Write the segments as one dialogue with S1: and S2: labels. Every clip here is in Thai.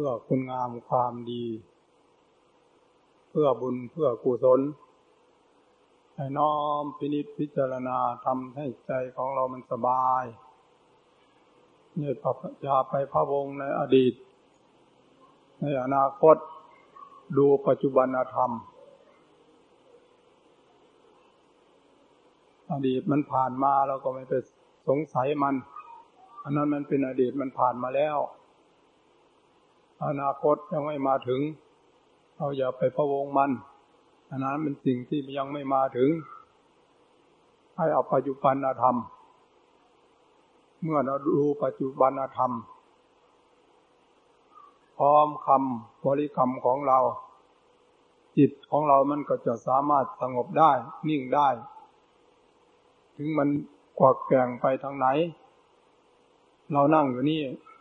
S1: พื่อคุณงามความดี เพื่อบุญเพื่อกุศลให้น้อมพินิจพิจารณาทำให้ใจของเรามันสบายเนี่ยอย่าไปพะวงในอดีต ในอนาคตดูปัจจุบันธรรม อดีตมันผ่านมาเราก็ไม่ไปสงสัยมัน อันนั้นมันเป็นอดีตมันผ่านมาแล้ว อนาคตยังไม่มาถึง เราอย่าไปพะวงมันอันนั้นเป็นสิ่งที่ยังไม่มาถึง ให้เอาปัจจุบันธรรม เมื่อเราดูปัจจุบันธรรม พร้อมคำบริกรรมของเรา จิตของเรามันก็จะสามารถสงบได้ นิ่งได้ ถึงมันกวักแกงไปทางไหน เรานั่งอยู่นี่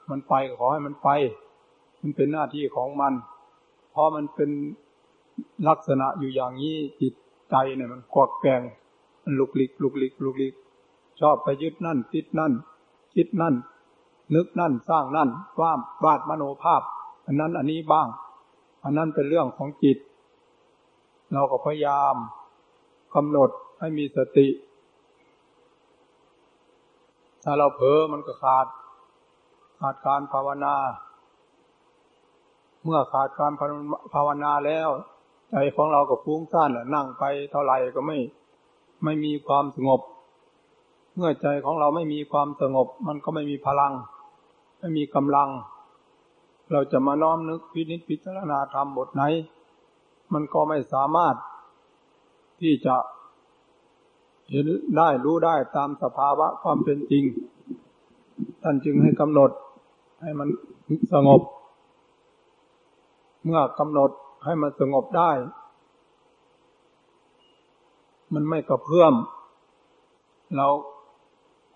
S1: มันไปขอให้มันไป มันเป็นหน้าที่ของมัน เพราะมันเป็นลักษณะอยู่อย่างนี้จิตใจเนี่ยมันกวักแกงมันลุกลิกลุกลิกลุกลิก ชอบไปยึดนั่น ติดนั่น คิดนั่น นึกนั่นสร้างนั่นว่ามวาดมโนภาพ อันนั้นอันนี้บ้าง อันนั้นเป็นเรื่องของจิต เราก็พยายามกำหนดให้มีสติ ถ้าเราเผลอมันก็ขาดขาดการภาวนา เมื่อขาดการภาวนาแล้ว ใจของเราก็ฟุ้งซ่านนั่งไปเท่าไหร่ก็ไม่ไม่มีความสงบ เมื่อใจของเราไม่มีความสงบ มันก็ไม่มีพลัง ไม่มีกำลัง เราจะมาน้อมนึกพินิจพิจารณาธรรมบทไหน มันก็ไม่สามารถที่จะเห็นได้รู้ได้ตามสภาวะความเป็นจริง ท่านจึงให้กำหนดให้มันสงบ เมื่อกำหนดให้มันสงบได้ มันไม่กระเพื่อมเรา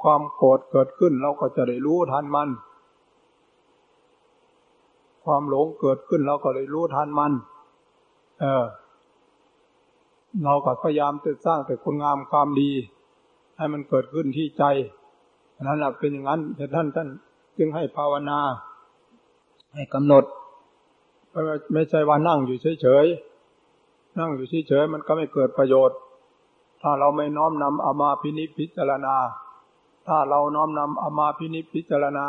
S1: ความโกรธเกิดขึ้นเราก็จะได้รู้ทันมัน ความหลงเกิดขึ้นเราก็ได้รู้ทันมัน เออ เราก็พยายามจะสร้างแต่คุณงามความดี ให้มันเกิดขึ้นที่ใจนั้นแหละเป็นอย่างนั้นแต่ท่านท่านจึงให้ภาวนา ให้กำหนด ไม่ใช่ว่านั่งอยู่เฉยๆ นั่งอยู่เฉยๆ มันก็ไม่เกิดประโยชน์ ถ้าเราไม่น้อมนำเอามาพินิจพิจารณา ถ้าเราน้อมนำเอามาพินิจพิจารณา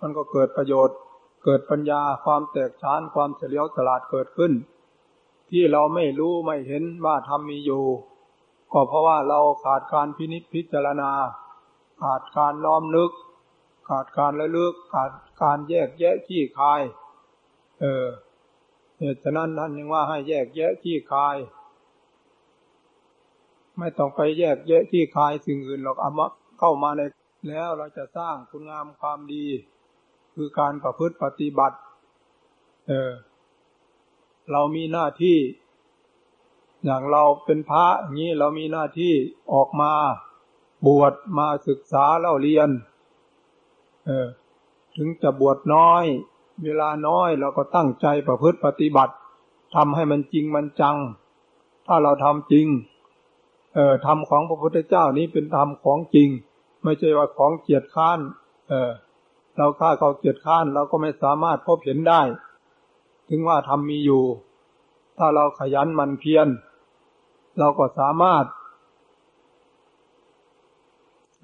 S1: มันก็เกิดประโยชน์ เกิดปัญญา ความแตกฉาน ความเฉลียวฉลาดเกิดขึ้น ที่เราไม่รู้ไม่เห็นว่าธรรมมีอยู่ ก็เพราะว่าเราขาดการพินิจพิจารณา ขาดการล้อมนึก ขาดการระลึก ขาดการแยกแยะขี้คาย เออ เหตุฉะนั้นท่านยังว่าให้แยกแยะที่คาย ไม่ต้องไปแยกแยะที่คายสิ่งอื่นหรอกเอามาเข้ามาในแล้วเราจะสร้างคุณงามความดี คือการประพฤติปฏิบัติ เออ เรามีหน้าที่ อย่างเราเป็นพระอย่างนี้เรามีหน้าที่ออกมาบวชมาศึกษาเล่าเรียน เออ ถึงจะบวชน้อย เวลาน้อยเราก็ตั้งใจประพฤติปฏิบัติทำให้มันจริงมันจัง ถ้าเราทำจริง เอ่อธรรมของพระพุทธเจ้านี้เป็นธรรมของจริง ไม่ใช่ว่าของเกียรติค้าน เออเราฆ่าเขาเกียรติค้านเราก็ไม่สามารถพบเห็นได้ ถึงว่าธรรมมีอยู่ ถ้าเราขยันมันเพียรเราก็สามารถ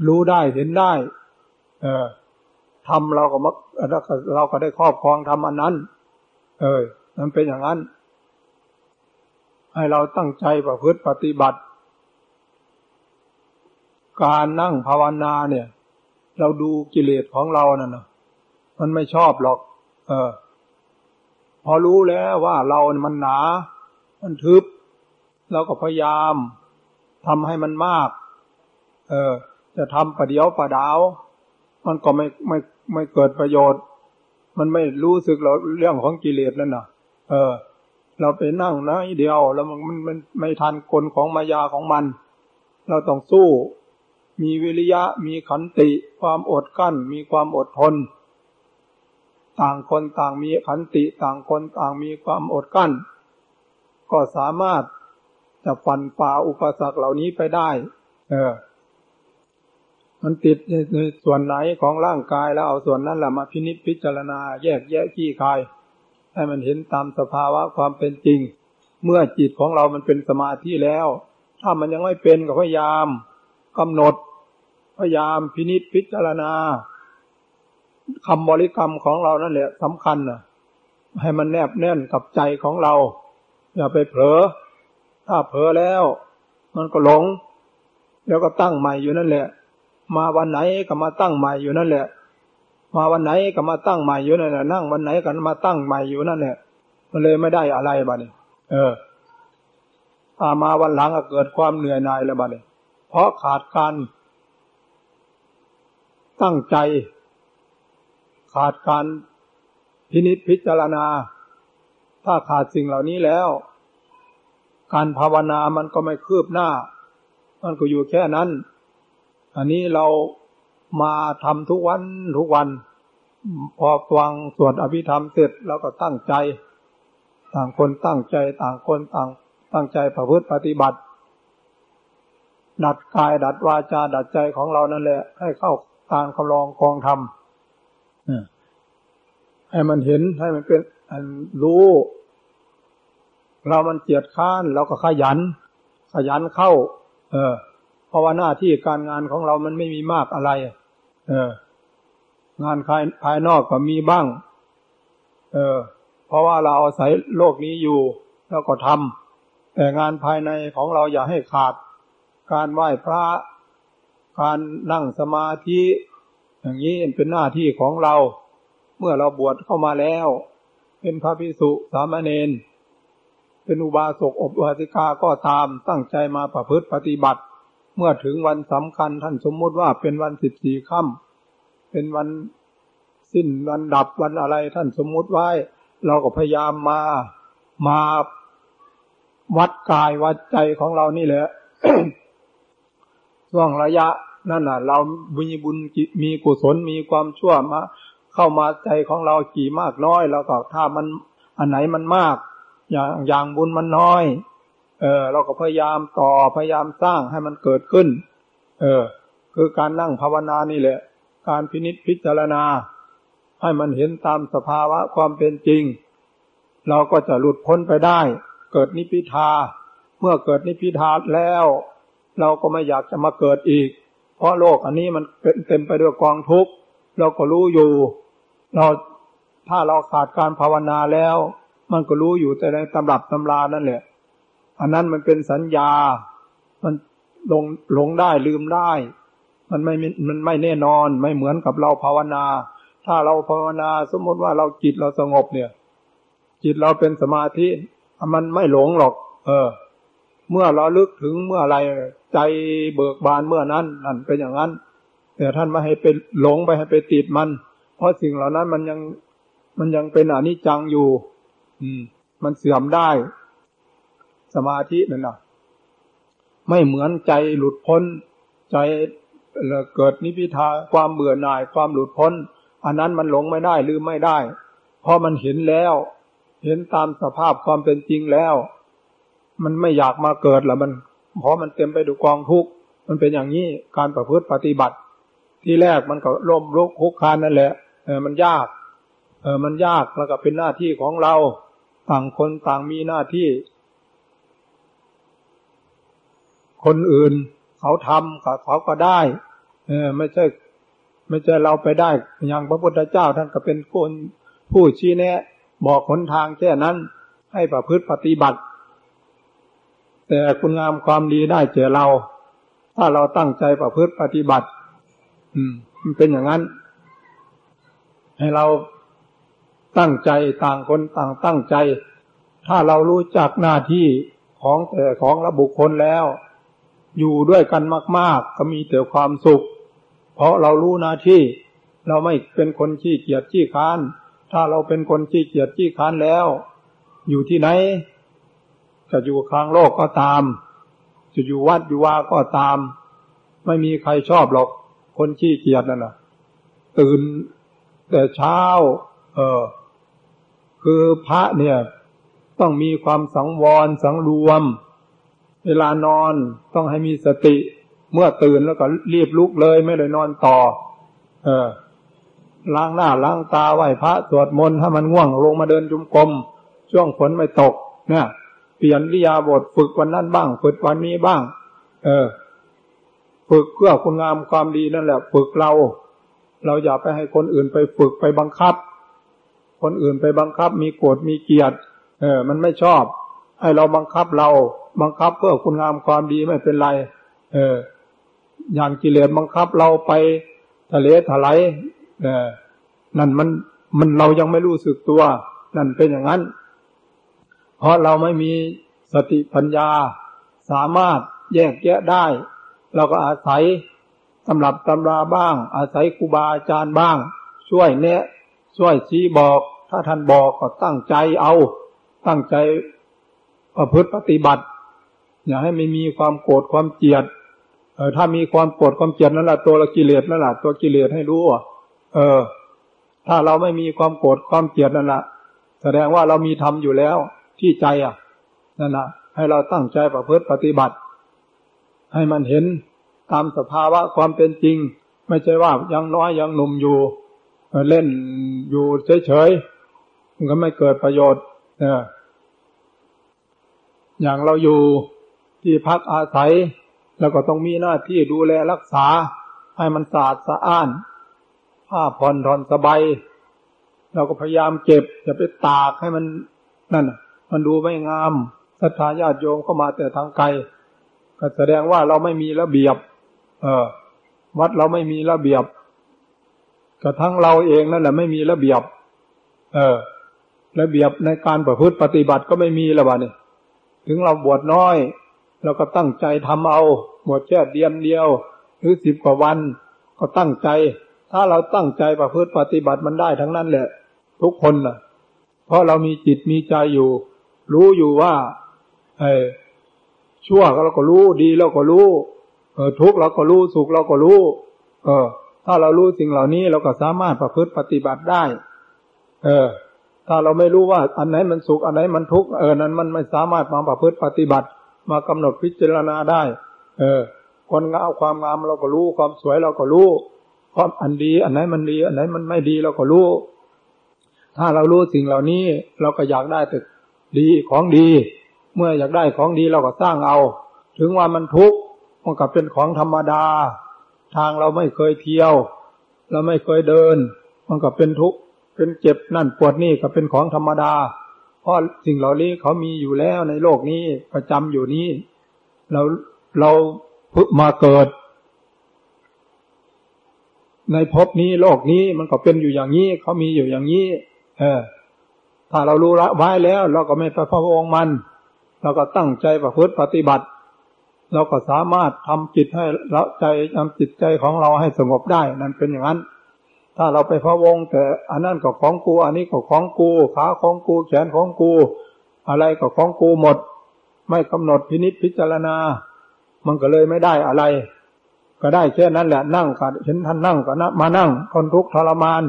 S1: รู้ได้เห็นได้ เออ ทำเราก็มักเราก็ได้ครอบครองทำอันนั้น เออมันเป็นอย่างนั้น ให้เราตั้งใจประพฤติปฏิบัติ การนั่งภาวนาเนี่ย เราดูกิเลสของเรานั่นนะมันไม่ชอบหรอก เออ พอรู้แล้วว่าเรามันหนา มันทึบ เราก็พยายามทำให้มันมาก เออ จะทำประเดียวประดาว มันก็ไม่ไม่ไม่เกิดประโยชน์ มันไม่รู้สึกเราเรื่องของกิเลสนั่นน่ะ เออ เราไปนั่งนะเดียว แล้วมันมันมันไม่ทันกลของมายาของมัน เราต้องสู้ มีวิริยะ มีขันติ ความอดกั้น มีความอดทน ต่างคนต่างมีขันติ ต่างคนต่างมีความอดกั้น ก็สามารถจะฟันฝ่าอุปสรรคเหล่านี้ไปได้ เออ มันติดในส่วนไหนของร่างกายแล้วเอาส่วนนั้นแหละมาพินิจพิจารณา แยกแยะขี้คาย ให้มันเห็นตามสภาวะความเป็นจริง เมื่อจิตของเรามันเป็นสมาธิแล้ว ถ้ามันยังไม่เป็นก็พยายามกำหนด พยายามพินิจพิจารณาคำบริกรรมของเรานั่นแหละสำคัญนะให้มันแนบแน่นกับใจของเรา อย่าไปเผลอ ถ้าเผลอแล้ว มันก็หลง แล้วก็ตั้งใหม่อยู่นั่นแหละ มาวันไหนก็มาตั้งใหม่อยู่นั่นแหละ มาวันไหนก็มาตั้งใหม่อยู่นั่นแหละนั่งวันไหนก็มาตั้งใหม่อยู่นั่นแหละมันเลยไม่ได้อะไรบ้านี่เออถ้ามาวันหลังก็เกิดความเหนื่อยหน่ายแล้วบ้านี่เพราะขาดการตั้งใจ ขาดการพินิจพิจารณา ถ้าขาดสิ่งเหล่านี้แล้ว การภาวนามันก็ไม่คืบหน้า มันก็อยู่แค่นั้น อันนี้เรามาทำทุกวันทุกวัน พอฟังสวดอภิธรรมเสร็จแล้วก็ตั้งใจ ต่างคนตั้งใจต่างคนต่างตั้งใจประพฤติปฏิบัติ ดัดกายดัดวาจาดัดใจของเรานั่นแหละ ให้เข้าตามคำลองกองธรรมให้มันเห็นให้มันเป็นอันรู้ เรามันเจียดข้านเราก็ขยัน ขยันเข้า เออ เพราะว่าหน้าที่การงานของเรามันไม่มีมากอะไร เออ งานภายภายนอกก็มีบ้าง เออ เพราะว่าเราอาศัยโลกนี้อยู่ แล้วก็ทำแต่งานภายในของเราอย่าให้ขาด การไหว้พระ การนั่งสมาธิ อย่างนี้เป็นหน้าที่ของเรา เมื่อเราบวชเข้ามาแล้ว เป็นพระภิกษุสามเณรเป็นอุบาสกอบวาสิกาก็ตามตั้งใจมาประพฤติปฏิบัติ เมื่อถึงวันสำคัญท่านสมมุติว่าเป็นวันสิบสี่ค่ำเป็นวันสิ้นวันดับวันอะไรท่านสมมุติไว้ เราก็พยายามมามาวัดกายวัดใจของเรานี่แหละช่วงระยะนั่นน่ะ เรามีบุญมีกุศลมีความชั่วมา เข้ามาใจของเรากี่มากน้อยแล้วก็ถ้ามันอันไหนมันมาก อย่างอย่างบุญมันน้อย เออเราก็พยายามต่อพยายามสร้างให้มันเกิดขึ้น เออ คือการนั่งภาวนานี่แหละ การพินิจพิจารณา ให้มันเห็นตามสภาวะความเป็นจริง เราก็จะหลุดพ้นไปได้ เกิดนิพิทา เมื่อเกิดนิพิทาแล้ว เราก็ไม่อยากจะมาเกิดอีก เพราะโลกอันนี้มันเป็นเต็มไปด้วยกองทุกข์เราก็รู้อยู่ เราถ้าเราขาดการภาวนาแล้ว มันก็รู้อยู่แต่ในตำรับตำรานั่นแหละ อันนั้นมันเป็นสัญญา มันลงหลงได้ลืมได้ มันไม่มันไม่แน่นอนไม่เหมือนกับเราภาวนา ถ้าเราภาวนาสมมติว่าเราจิตเราสงบเนี่ย จิตเราเป็นสมาธิมันไม่หลงหรอก เออ เมื่อเราลึกถึงเมื่ออไรใจเบิกบานเมื่อนั้นนั่นเป็นอย่างนั้น แต่ท่านไม่ให้เป็นหลงไปให้ไปติดมัน เพราะสิ่งเหล่านั้นมันยังมันยังเป็นอนิจจังอยู่ อืม มันเสื่อมได้ สมาธินั่นนะไม่เหมือนใจหลุดพ้น ใจเกิดนิพิทาความเบื่อหน่ายความหลุดพ้น อันนั้นมันหลงไม่ได้ลืมไม่ได้ เพราะมันเห็นแล้ว เห็นตามสภาพความเป็นจริงแล้ว มันไม่อยากมาเกิดละมันเพราะมันเต็มไปด้วยกองทุกข์มันเป็นอย่างนี้การประพฤติปฏิบัติ ที่แรกมันก็ร่มรุกคุกคานนั่นแหละเออมันยาก เออมันยากแล้วก็เป็นหน้าที่ของเรา ต่างคนต่างมีหน้าที่ คนอื่น เขาทำกับเขาก็ได้ เออ ไม่ใช่ ไม่ใช่เราไปได้ อย่างพระพุทธเจ้าท่านก็เป็นคนผู้ชี้แนะ บอกหนทางแค่นั้น ให้ประพฤติปฏิบัติ แต่คุณงามความดีได้เจอเรา ถ้าเราตั้งใจประพฤติปฏิบัติ อืม มันเป็นอย่างนั้น ให้เราตั้งใจต่างคนต่างตั้งใจ ถ้าเรารู้จักหน้าที่ของแต่ของระบุคคลแล้ว อยู่ด้วยกันมาก ๆ ก็มีแต่ความสุข เพราะเรารู้หน้าที่ เราไม่เป็นคนขี้เกียจขี้ค้าน ถ้าเราเป็นคนขี้เกียจขี้ค้านแล้ว อยู่ที่ไหน จะอยู่คลางโลกก็ตาม จะอยู่วัดอยู่ว่าก็ตาม ไม่มีใครชอบหรอก คนขี้เกียจนั่นนะตื่นแต่เช้า เออ คือพระเนี่ย ต้องมีความสังวรสังรวม เวลานอนต้องให้มีสติ เมื่อตื่นแล้วก็รีบลุกเลย ไม่เลยนอนต่อ เออล้างหน้าล้างตาไหว้พระสวดมนต์ถ้ามันง่วงลงมาเดินจุมกรมช่วงฝนไม่ตก เนี่ยเปลี่ยนวิยาบทฝึกวันนั้นบ้าง ฝึกวันนี้บ้าง เออ ฝึกเพื่อคุณงามความดีนั่นแหละ ฝึกเรา เราอย่าไปให้คนอื่นไปฝึกไปบังคับ คนอื่นไปบังคับ มีโกรธมีเกียรติเออ มันไม่ชอบ ให้เราบังคับเรา บังคับเพื่อคุณงามความดีไม่เป็นไร เออ อย่างกิเลสบังคับเราไปทะเลถลายเออนั่นมันมันเรายังไม่รู้สึกตัว นั่นเป็นอย่างนั้น เพราะเราไม่มีสติปัญญา สามารถแยกแยะได้ เราก็อาศัยตำรับตำราบ้าง อาศัยครูบาอาจารย์บ้าง ช่วยแนะช่วยชี้บอก ถ้าท่านบอกก็ตั้งใจเอา ตั้งใจประพฤติปฏิบัติ อย่าให้ไม่มีความโกรธความเกลียดเออถ้ามีความโกรธความเกลียดนั่นแหละตัวละกิเลสนั่นแหละตัวกิเลสให้รู้อะเออ ถ้าเราไม่มีความโกรธความเกลียดนั่นแหละแสดงว่าเรามีธรรมอยู่แล้วที่ใจอะนั่นแหละให้เราตั้งใจประพฤติปฏิบัติ ให้มันเห็นตามสภาวะความเป็นจริง ไม่ใช่ว่ายังน้อยยังหนุ่มอยู่เล่นอยู่เฉยๆมันก็ไม่เกิดประโยชน์เอออย่างเราอยู่ ที่พักอาศัย แล้วก็ต้องมีหน้าที่ดูแลรักษา ให้มันสะอาดสะอ้าน ผ้าผ่อนทอนสบายเราก็พยายามเก็บอย่าไปตากให้มันนั่นมันดูไม่งามศรัทธาญาติโยมเข้ามาแต่ทางไกลก็แสดงว่าเราไม่มีระเบียบ เออ วัดเราไม่มีระเบียบกระทั่งเราเองนั่นแหละไม่มีระเบียบ เออ ระเบียบในการประพฤติปฏิบัติก็ไม่มีแล้วบ้านี่ถึงเราบวชน้อย เราก็ตั้งใจทำเอาบวชแค่เดือนเดียว หรือสิบกว่าวัน ก็ตั้งใจ ถ้าเราตั้งใจประพฤติปฏิบัติมันได้ทั้งนั้นแหละ ทุกคนน่ะ เพราะเรามีจิตมีใจอยู่ รู้อยู่ว่าไอ้ชั่วเราก็รู้ดีเราก็รู้เออทุกเราก็รู้สุขเราก็รู้ เออ ถ้าเรารู้สิ่งเหล่านี้เราก็สามารถประพฤติปฏิบัติได้ เออ ถ้าเราไม่รู้ว่าอันไหนมันสุขอันไหนมันทุกข์เออนั้นมันไม่สามารถมาประพฤติปฏิบัติ มากำหนดพิจารณาได้ เออคนงามความงามเราก็รู้ ความสวยเราก็รู้ความอันดี อันไหนมันดี อันไหนมันไม่ดีเราก็รู้ ถ้าเรารู้สิ่งเหล่านี้ เราก็อยากได้แต่ดีของดี เมื่ออยากได้ของดีเราก็สร้างเอา ถึงว่ามันทุกข์มันก็เป็นของธรรมดา ทางเราไม่เคยเที่ยว เราไม่เคยเดิน มันก็เป็นทุกข์เป็นเจ็บนั่นปวดนี่ก็เป็นของธรรมดา เพราะสิ่งเหล่านี้เขามีอยู่แล้วในโลกนี้ประจำอยู่นี้ เราเราพึ่มาเกิด ในภพนี้โลกนี้มันก็เป็นอยู่อย่างนี้เขามีอยู่อย่างนี้ เออ ถ้าเรารู้ละไว้แล้ว เราก็ไม่ไปพะวงมัน เราก็ตั้งใจประพฤติปฏิบัติ เราก็สามารถทำจิตให้ละใจทำจิตใจของเราให้สงบได้ นั่นเป็นอย่างนั้น ถ้าเราไปพะวง แต่อันนั้นก็ของกู อันนี้ก็ของกู ขาของกู แขนของกู อะไรก็ของกูหมด ไม่กำหนดพินิษพิจารณา มันก็เลยไม่ได้อะไร ก็ได้แค่นั้นแหละนั่งก็เห็นท่านนั่งก็นะมานั่งทนทุกข์ทรมาน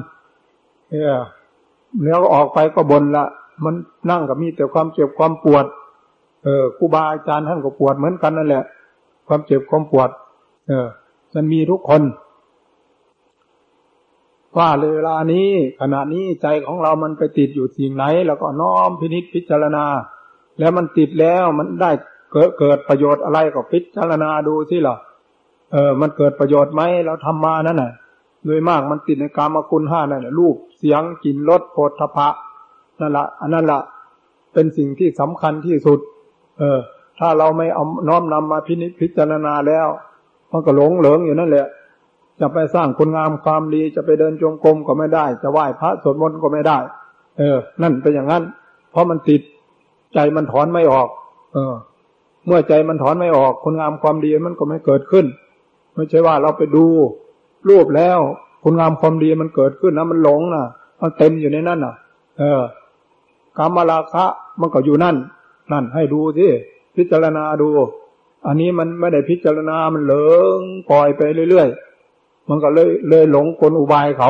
S1: เออเนื้อออกไปก็บนละมันนั่งก็มีแต่ความเจ็บความปวด เออครูบาอาจารย์ท่านก็ปวดเหมือนกันนั่นแหละ ความเจ็บความปวด เออ มันมีทุกคน ว่าเวลานี้ขณะนี้ใจของเรามันไปติดอยู่สิ่งไหน แล้วก็น้อมพินิจพิจารณา แล้วมันติดแล้วมันได้เกิดเกิดประโยชน์อะไรก็พิจารณาดูสิหรอเออ มันเกิดประโยชน์ไหมเราทำมานั่นแหละโดยมากมันติดในกามคุณห้านั่นแหละรูปเสียงกลิ่นรสโผฏฐพะนั่นละอันนั้นละเป็นสิ่งที่สำคัญที่สุด เออ ถ้าเราไม่เอาน้อมนำมาพินิจพิจารณาแล้ว มันก็หลงเหลิงอยู่นั่นแหละ จะไปสร้างคุณงามความดีจะไปเดินจงกรมก็ไม่ได้ จะไหว้พระสวดมนต์ก็ไม่ได้ เออ นั่นเป็นอย่างนั้น เพราะมันติดใจมันถอนไม่ออก เออ เมื่อใจมันถอนไม่ออกคุณงามความดีมันก็ไม่เกิดขึ้น ไม่ใช่ว่าเราไปดูรูปแล้วคุณงามความดีมันเกิดขึ้นนะมันหลงนะมันเต็มอยู่ในนั่นน่ะ เออกรรมราคะมันก็อยู่นั่น นั่นให้ดูสิพิจารณาดู อันนี้มันไม่ได้พิจารณา มันเหลิงปล่อยไปเรื่อยๆ มันก็เลยเลยหลงกลอุบายเขา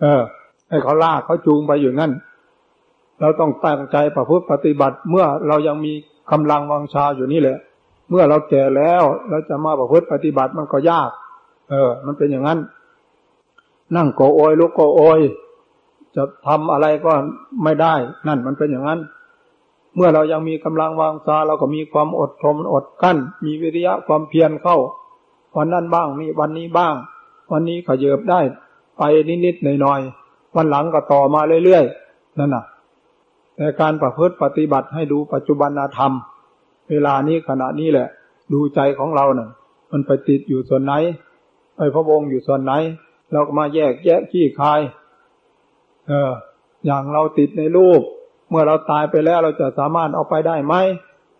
S1: เออ ให้เขาลากเขาจูงไปอยู่นั่นเราต้องตั้งใจประพฤติปฏิบัติ เมื่อเรายังมีกำลังวังชาอยู่นี่แหละ เมื่อเราแก่แล้วเราจะมาประพฤติปฏิบัติมันก็ยาก เออ มันเป็นอย่างนั้น นั่งโกโอยลุกโกโอย จะทำอะไรก็ไม่ได้ นั่นมันเป็นอย่างนั้น เมื่อเรายังมีกำลังวางซาเราก็มีความอดทนอดกั้น มีวิริยะความเพียรเข้า วันนั้นบ้างนี่วันนี้บ้าง วันนี้ขยเยบได้ ไปนิดๆหน่อยๆวันหลังก็ต่อมาเรื่อยๆนั่นน่ะแต่การประพฤติปฏิบัติให้ดูปัจจุบันธรรม เวลานี้ขณะนี้แหละ ดูใจของเราเนะ่ะ มันไปติดอยู่ส่วนไหน ไปพระวงอยู่ส่วนไหน เราก็มาแยกแยะขี้คาย เออ อย่างเราติดในรูป เมื่อเราตายไปแล้วเราจะสามารถเอาไปได้ไหม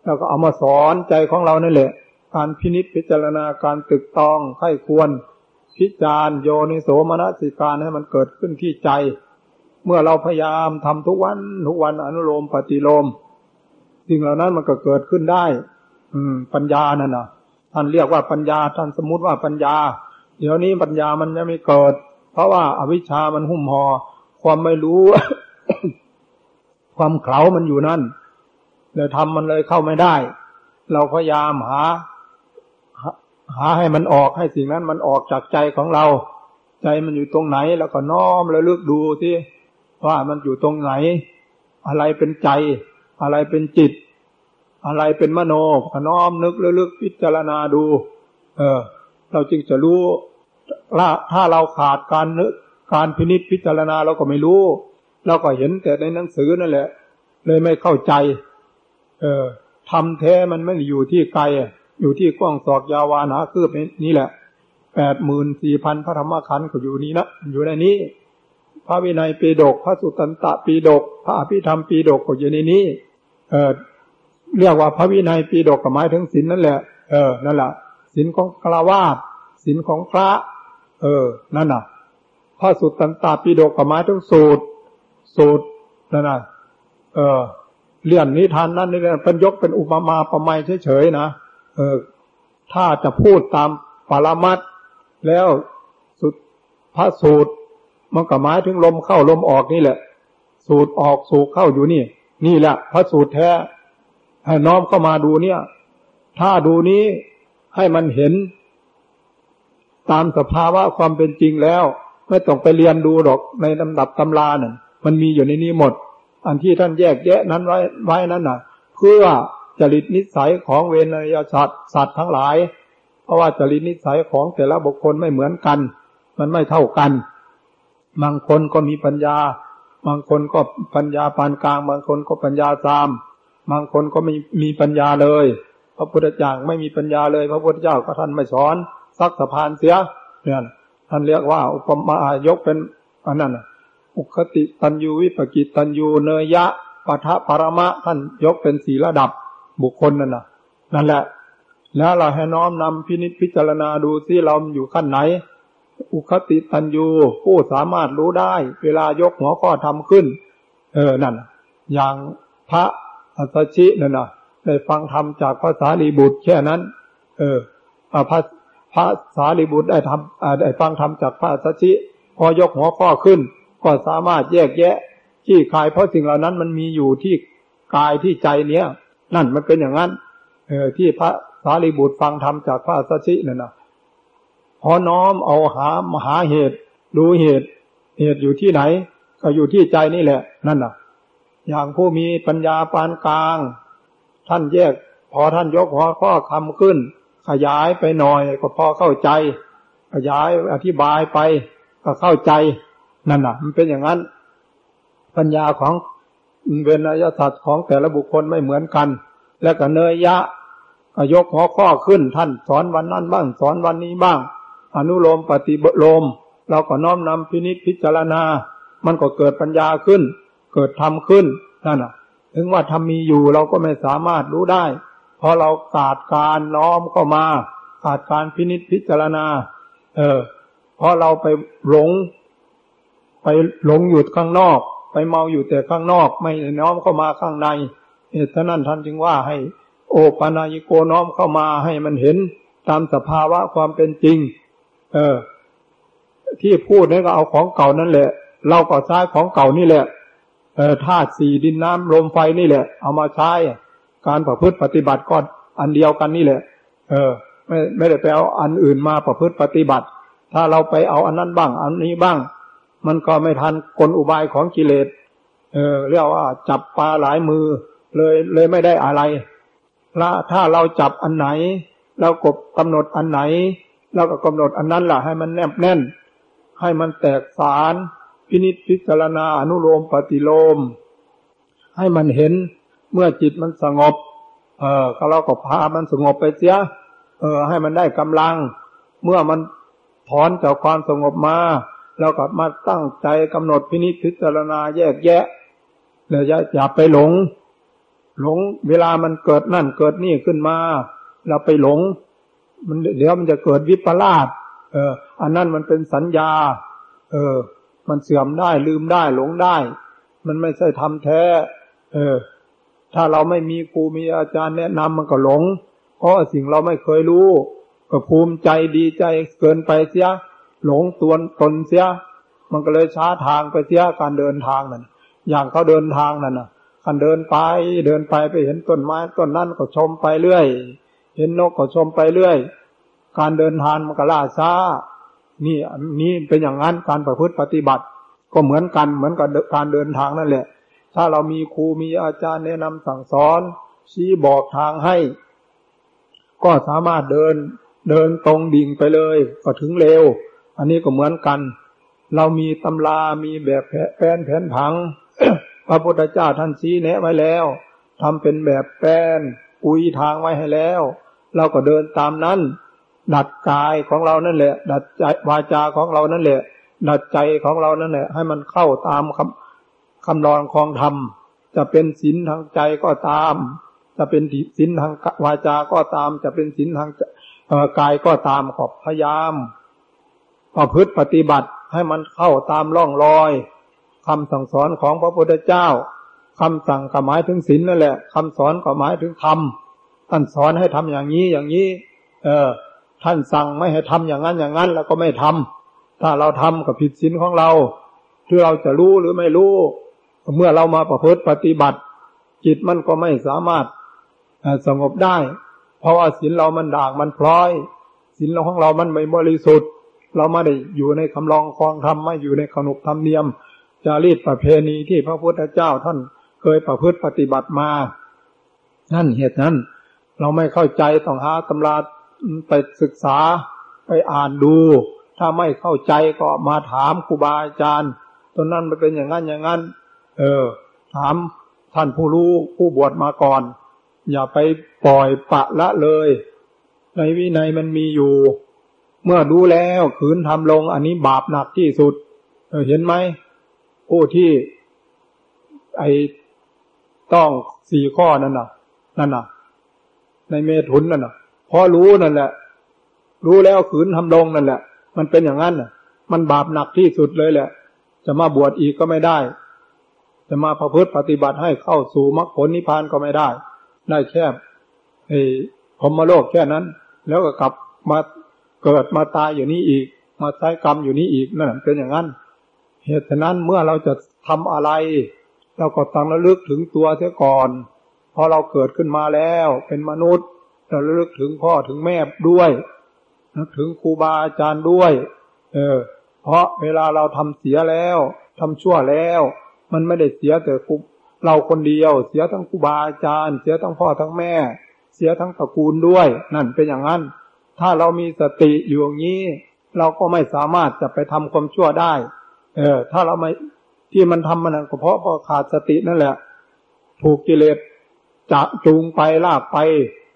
S1: เราก็เอามาสอนใจของเรานั่นแหละ การพินิจพิจารณาการตึกตองไข้ควร พิจารโยนิโสมนสิการให้มันเกิดขึ้นที่ใจ เมื่อเราพยายามทำทุกวันทุกวันอนุโลมปฏิโลมสิ่งเหล่านั้นมันก็เกิดขึ้นได้ อืม ปัญญานั่นนะท่านเรียกว่าปัญญาท่านสมมติว่าปัญญา เดี๋ยวนี้ปัญญามันยังไม่เกิด เพราะว่าอาวิชชามันหุ้มหอ่อความไม่รู้ ความเข่ามันอยู่นั่นเลยทำมันเลยเข้าไม่ได้ เราพยายามหา หาให้มันออกให้สิ่งนั้นมันออกจากใจของเรา ใจมันอยู่ตรงไหนแล้วก็น้อมแล้วเลือกดูที่ว่ามันอยู่ตรงไหน อะไรเป็นใจ อะไรเป็นจิต อะไรเป็นมโนขน้อมนึกลึกพิจารณาดู เออ เราจึงจะรู้ถ้าเราขาดการนึกการพินิจพิจารณาเราก็ไม่รู้ เราก็เห็นแต่ในหนังสือนั่นแหละ เลยไม่เข้าใจ เออทำแท้มันไม่อยู่ที่ไกล อยู่ที่กว้างศอกยาวานาคืบนี้แหละแปดหมื่นสี่พันพระธรรมขันธ์ก็อยู่นี้นะอยู่ในนี้ พระวินัยปีดก พระสุตตันตปีดก พระอภิธรรมปีดกก็อยู่ในนี้ เออเรียกว่าพระวินัยปีดกก็หมายถึงศีลนั่นแหละ เออ นั่นแหละศีลของฆราวาสศีลของพระ เออ นั่นน่ะ พระสุตตันตปีดกก็หมายถึงสูตร สูตร นั่นน่ะ เออ เรื่องนิทานนั่นนี่เป็นยกเป็นอุปมาประไมยเฉยๆนะ เออ ถ้าจะพูดตามปรมัตแล้วสุดพระสูตรมันก็หมายถึงลมเข้าลมออกนี่แหละ สูดออกสูดเข้าอยู่นี่ นี่แหละ พระสูตรแท้ให้น้อมเข้ามาดูเนี่ย ถ้าดูนี้ให้มันเห็น ตามสภาวะความเป็นจริงแล้ว ไม่ต้องไปเรียนดูหรอกในลำดับตำราเนี่ยมันมีอยู่ในนี้หมด อันที่ท่านแยกแยะนั้นไว้ไว้นั้นน่ะ เพื่อ จริตนิสัยของเวนยสัตว์สัตว์ทั้งหลาย เพราะว่าจริตนิสัยของแต่ละบุคคลไม่เหมือนกัน มันไม่เท่ากัน บางคนก็มีปัญญา บางคนก็ปัญญาปานกลาง บางคนก็ปัญญาซาม บางคนก็ไม่มีปัญญาเลย พระพุทธเจ้าไม่มีปัญญาเลย พระพุทธเจ้าก็ท่านไม่สอนซักสะพานเสียเนี่ยท่านเรียกว่า อุปมายกเป็นอันนั้นอุคติตันยูวิปกิตันยูเนยะปะทะปรมะท่านยกเป็นสีระดับ บุคคลนั่นน่ะนั่นแหละ แล้วเราให้น้อมนำพินิจพิจารณาดูที่เราอยู่ขั้นไหน อุคติตันยูผู้สามารถรู้ได้ เวลายกหัวข้อทำขึ้น เออนั่นอย่างพระอัสชินั่นนะได้ฟังธรรมจากพระสารีบุตรแค่นั้น เออพระพระสารีบุตรได้ทำได้ฟังธรรมจากพระอัสชิ พอยกหัวข้อขึ้น ก็สามารถแยกแยะ ที่คายเพราะสิ่งเหล่านั้นมันมีอยู่ที่กายที่ใจเนี้ย นั่นมันเป็นอย่างนั้น เออที่พระสารีบุตรฟังธรรมจากพระอัสชินั่นนะพอน้อมเอาหามหาเหตุ ดูเหตุ เหตุอยู่ที่ไหน ก็อยู่ที่ใจนี่แหละ นั่นน่ะ อย่างผู้มีปัญญาปานกลาง ท่านแยก พอท่านยกหัวข้อคำขึ้น ขยายไปหน่อยก็พอเข้าใจ ขยายอธิบายไป ก็เข้าใจ นั่นน่ะ มันเป็นอย่างนั้น ปัญญาของ เวนยศาสตร์ของแต่ละบุคคลไม่เหมือนกัน แล้วก็เนยยะก็ยกหัวข้อขึ้นท่านสอนวันนั้นบ้าง สอนวันนี้บ้าง อนุโลมปฏิบโลม เราก็น้อมนำพินิจพิจารณา มันก็เกิดปัญญาขึ้น เกิดธรรมขึ้นนั่นน่ะ ถึงว่าทำมีอยู่เราก็ไม่สามารถรู้ได้เพราะเราขาดการน้อมเข้ามาขาดการพินิจพิจารณา เออ เพราะเราไปหลง ไปหลงอยู่ข้างนอก ไปเมาอยู่แต่ข้างนอก ไม่น้อมเข้ามาข้างในเหตุนั้นท่านจึงว่าให้ โอปนายโกน้อมเข้ามาให้มันเห็นตามสภาวะความเป็นจริง เออ ที่พูดนี่ก็เอาของเก่านั่นแหละ เราก็ใช้ของเก่านี่แหละ เออธาตุสี่ดินน้ำลมไฟนี่แหละ เอามาใช้ การประพฤติปฏิบัติก็อันเดียวกันนี่แหละ เออ ไม่ไม่ได้ไปเอาอันอื่นมาประพฤติปฏิบัติ ถ้าเราไปเอาอันนั้นบ้าง อันนี้บ้าง มันก็ไม่ทันกลอุบายของกิเลส เออเรียกว่าจับปลาหลายมือ เลยเลยไม่ได้อะไรละถ้าเราจับอันไหน เรากบกำหนดอันไหน เราก็กำหนดอันนั้นแหละให้มันแนบแน่น ให้มันแตกสาร พินิจพิจารณาอนุโลมปฏิโลม ให้มันเห็นเมื่อจิตมันสงบ เออก็เราก็พามันสงบไปเสียเออ ให้มันได้กำลัง เมื่อมันถอนจากความสงบมา เราก็มาตั้งใจกำหนดพินิจพิจารณาแยกแยะเดี๋ยวอย่าอย่าไปหลง หลงเวลามันเกิดนั่นเกิดนี่ขึ้นมา เราไปหลง มันเดี๋ยวมันจะเกิดวิปลาสเออ อันนั้นมันเป็นสัญญา เออ มันเสื่อมได้ลืมได้หลงได้ มันไม่ใช่ทำแท้ เออ ถ้าเราไม่มีครูมีอาจารย์แนะนำมันก็หลง เพราะสิ่งเราไม่เคยรู้ ก็ภูมิใจดีใจเกินไปเสีย หลงตัวตนเสีย มันก็เลยช้าทางไปเสียการเดินทางนั่นอย่างเขาเดินทางนั่นน่ะคันเดินไปเดินไปไปเห็นต้นไม้ต้นนั้นก็ชมไปเรื่อย เห็นนกก็ชมไปเรื่อย การเดินทางมันก็ล่าช้า นี่นี่เป็นอย่างนั้นการประพฤติปฏิบัติ ก็เหมือนกันเหมือนกับการเดินทางนั่นแหละ ถ้าเรามีครูมีอาจารย์แนะนำสั่งสอน ชี้บอกทางให้ ก็สามารถเดินเดินตรงดิ่งไปเลย ก็ถึงเร็ว อันนี้ก็เหมือนกัน เรามีตำรามีแบบแผนแผนผัง พระพุทธเจ้าท่านชี้แนะไว้แล้วทำเป็นแบบแปนปุยทางไว้ให้แล้ว เราก็เดินตามนั้น ดัดกายของเรานั่นแหละ ดัดใจวาจาของเรานั่นแหละ ดัดใจของเรานั่นแหละ ให้มันเข้าตามคำคำนอนของธรรมจะเป็นศีลทางใจก็ตาม จะเป็นศีลทางวาจาก็ตาม จะเป็นศีลทางกายก็ตามขอบพยายาม ประพฤติปฏิบัติให้มันเข้าตามร่องรอยคำสั่งสอนของพระพุทธเจ้าคำสั่งก็หมายถึงศีลนั่นแหละคำสอนก็หมายถึงธรรมท่านสอนให้ทำอย่างนี้อย่างนี้ เออ ท่านสั่งไม่ให้ทำอย่างนั้นอย่างนั้น แล้วก็ไม่ทำถ้าเราทำกับผิดศีลของเราที่เราจะรู้หรือไม่รู้ เมื่อเรามาประพฤติปฏิบัติ จิตมันก็ไม่สามารถสงบได้ เพราะว่าศีลเรามันด่างมันพลอยศีลของเรามันไม่บริสุทธิ์ เราไม่ได้อยู่ในคำลองคลองธรรมไม่อยู่ในขนบธรรมเนียม จารีตประเพณีที่พระพุทธเจ้าท่านเคยประพฤติปฏิบัติมา นั่นเหตุนั้น เราไม่เข้าใจต้องหาตำราไปศึกษาไปอ่านดู ถ้าไม่เข้าใจก็มาถามครูบาอาจารย์ตนนั้นมันเป็นอย่างนั้นอย่างนั้น เออ ถามท่านผู้รู้ผู้บวชมาก่อน อย่าไปปล่อยปะละเลย ในวินัยมันมีอยู่ เมื่อดูแล้วขืนทำลง อันนี้บาปหนักที่สุดเห็นไหมผู้ที่ ไอต้องสี่ข้อนั่นน่ะ นั่นน่ะ ในเมถุนนั่นน่ะพอรู้นั่นแหละ รู้แล้วขืนทำลงนั่นแหละ มันเป็นอย่างนั้นน่ะ มันบาปหนักที่สุดเลยแหละ จะมาบวชอีกก็ไม่ได้ จะมาประพฤติปฏิบัติให้เข้าสู่มรรคผลนิพพานก็ไม่ได้ ได้แค่ไอ้พรมโลกแค่นั้น แล้วก็กลับมา เกิดมาตายอยู่นี้อีก มาใช้กรรมอยู่นี้อีกนั่นเป็นอย่างนั้น เหตุฉะนั้นเมื่อเราจะทำอะไร เราก็ต้องระลึกถึงตัวเสียก่อนพอเราเกิดขึ้นมาแล้วเป็นมนุษย์เราระลึกถึงพ่อถึงแม่ด้วยนึกถึงครูบาอาจารย์ด้วย เออ เพราะเวลาเราทำเสียแล้วทำชั่วแล้ว มันไม่ได้เสียแต่ครูเราคนเดียว เสียทั้งครูบาอาจารย์ เสียทั้งพ่อทั้งแม่ เสียทั้งตระกูลด้วย นั่นเป็นอย่างนั้น ถ้าเรามีสติอยู่อย่างนี้ เราก็ไม่สามารถจะไปทำความชั่วได้ เออ ถ้าเราไม่ที่มันทำมันก็เพราะขาดสตินั่นแหละ ถูกกิเลสจะจูงไปลากไป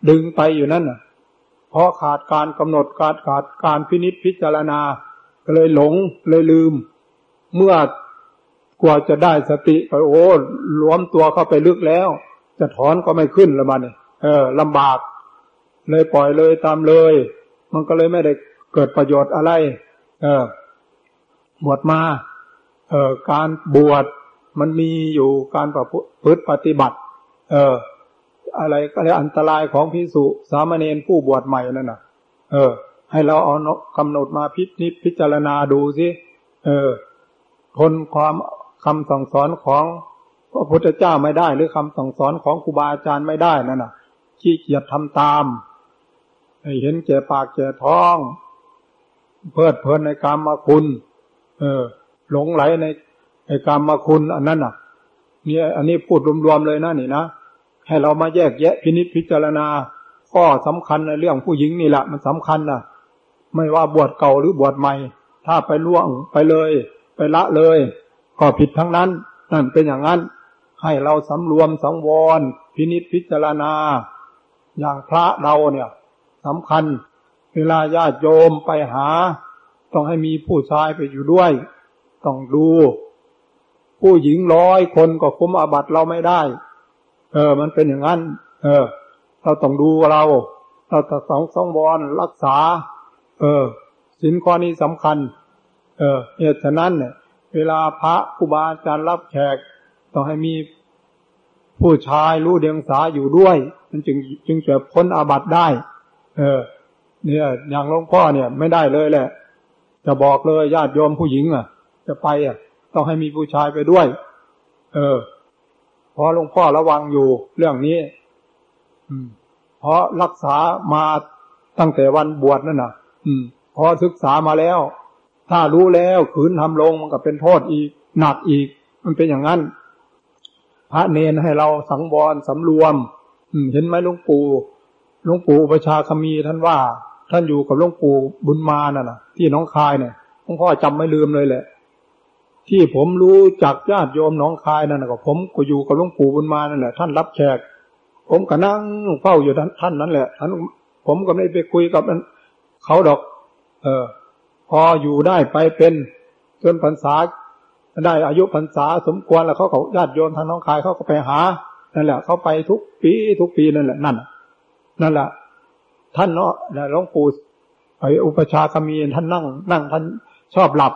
S1: ดึงไปอยู่นั่นน่ะ เพราะขาดการกำหนดการขาดการพินิจพิจารณา ก็เลยหลงเลยลืม เมื่อกว่าจะได้สติไปโอ้รวมตัวเข้าไปลึกแล้ว จะถอนก็ไม่ขึ้นละมันเออลำบาก เลยปล่อยเลยตามเลย มันก็เลยไม่ได้เกิดประโยชน์อะไร เออบวชมา เออการบวชมันมีอยู่การประพฤติปฏิบัติ เออ อะไรก็เรียอันตรายของพิสุสามเณรผู้บวชใหม่นั่นน่ะ เออ ให้เราเอากำหนดมาพิจิตพิจารณาดูสิเออ ทนความคำสั่งสอนของพระพุทธเจ้าไม่ได้ หรือคำสั่งสอนของครูบาอาจารย์ไม่ได้นั่นน่ะขี้เกียจทำตาม ให้เห็นแก่ปากแก่ท้อง เพลิดเพลินในกรรมคุณ เออ หลงไหลในในกรรมคุณ อันนั้นอะ เนี่ย อันนี้พูดรวมๆเลยนะนี่นะให้เรามาแยกแยะพินิจพิจารณาข้อสำคัญในเรื่องผู้หญิงนี่แหละมันสำคัญนะไม่ว่าบวชเก่าหรือบวชใหม่ ถ้าไปล่วงไปเลย ไปละเลย ก็ผิดทั้งนั้น นั่นเป็นอย่างนั้น ให้เราสำรวมสังวรพินิจพิจารณา อย่างพระเราเนี่ย สำคัญ เวลาญาติโยมไปหา ต้องให้มีผู้ชายไปอยู่ด้วย ต้องดู ผู้หญิงร้อยคนก็คุ้มอาบัตเราไม่ได้ เออ มันเป็นอย่างนั้น เออ เราต้องดูเรา เราต้องสองสองวรรักษา เออสินข้อนี้สำคัญ เออเหตุฉะนั้นเนี่ยเวลาพระครูบาอาจารย์รับแขก ต้องให้มีผู้ชายรู้เดียงสาอยู่ด้วย มันจึงจึงจะพ้นอาบัติได้ เออ เนี่ย อย่างหลวงพ่อเนี่ย ไม่ได้เลยแหละ จะบอกเลยญาติโยมผู้หญิงอะ จะไปอะ ต้องให้มีผู้ชายไปด้วย เออเพราะหลวงพ่อระวังอยู่เรื่องนี้เพราะรักษามาตั้งแต่วันบวชนั่นน่ะ อืม พอศึกษามาแล้ว ถ้ารู้แล้วขืนทำลงมันก็เป็นโทษอีก หนักอีก มันเป็นอย่างนั้น พระเนนให้เราสังวรสำรวม อืม เห็นไหมหลวงปู่ หลวงปู่ประชาคมีท่านว่า ท่านอยู่กับหลวงปู่บุญมาน่ะนะที่น้องคายเนี่ยหลวงพ่อจำไม่ลืมเลยแหละ ที่ผมรู้จักญาติโยมน้องคายนั่นก็ผมก็อยู่กับหลวงปู่บุญมานั่นแหละท่านรับแขกผมก็นั่งเฝ้าอยู่ท่านนั้นแหละท่านผมก็ไม่ไปคุยกับเขาดอก เออ พออยู่ได้ไปเป็นจนพรรษาได้อายุพรรษาสมควรแล้วเขาเขาญาติโยมทางน้องคายเขาก็ไปหานั่นแหละเขาไปทุกปีทุกปีนั่นแหละนั่น นั่นแหละท่านเนาะหลวงปู่ไออุปชาคมีท่านนั่ง นั่งท่านชอบหลับ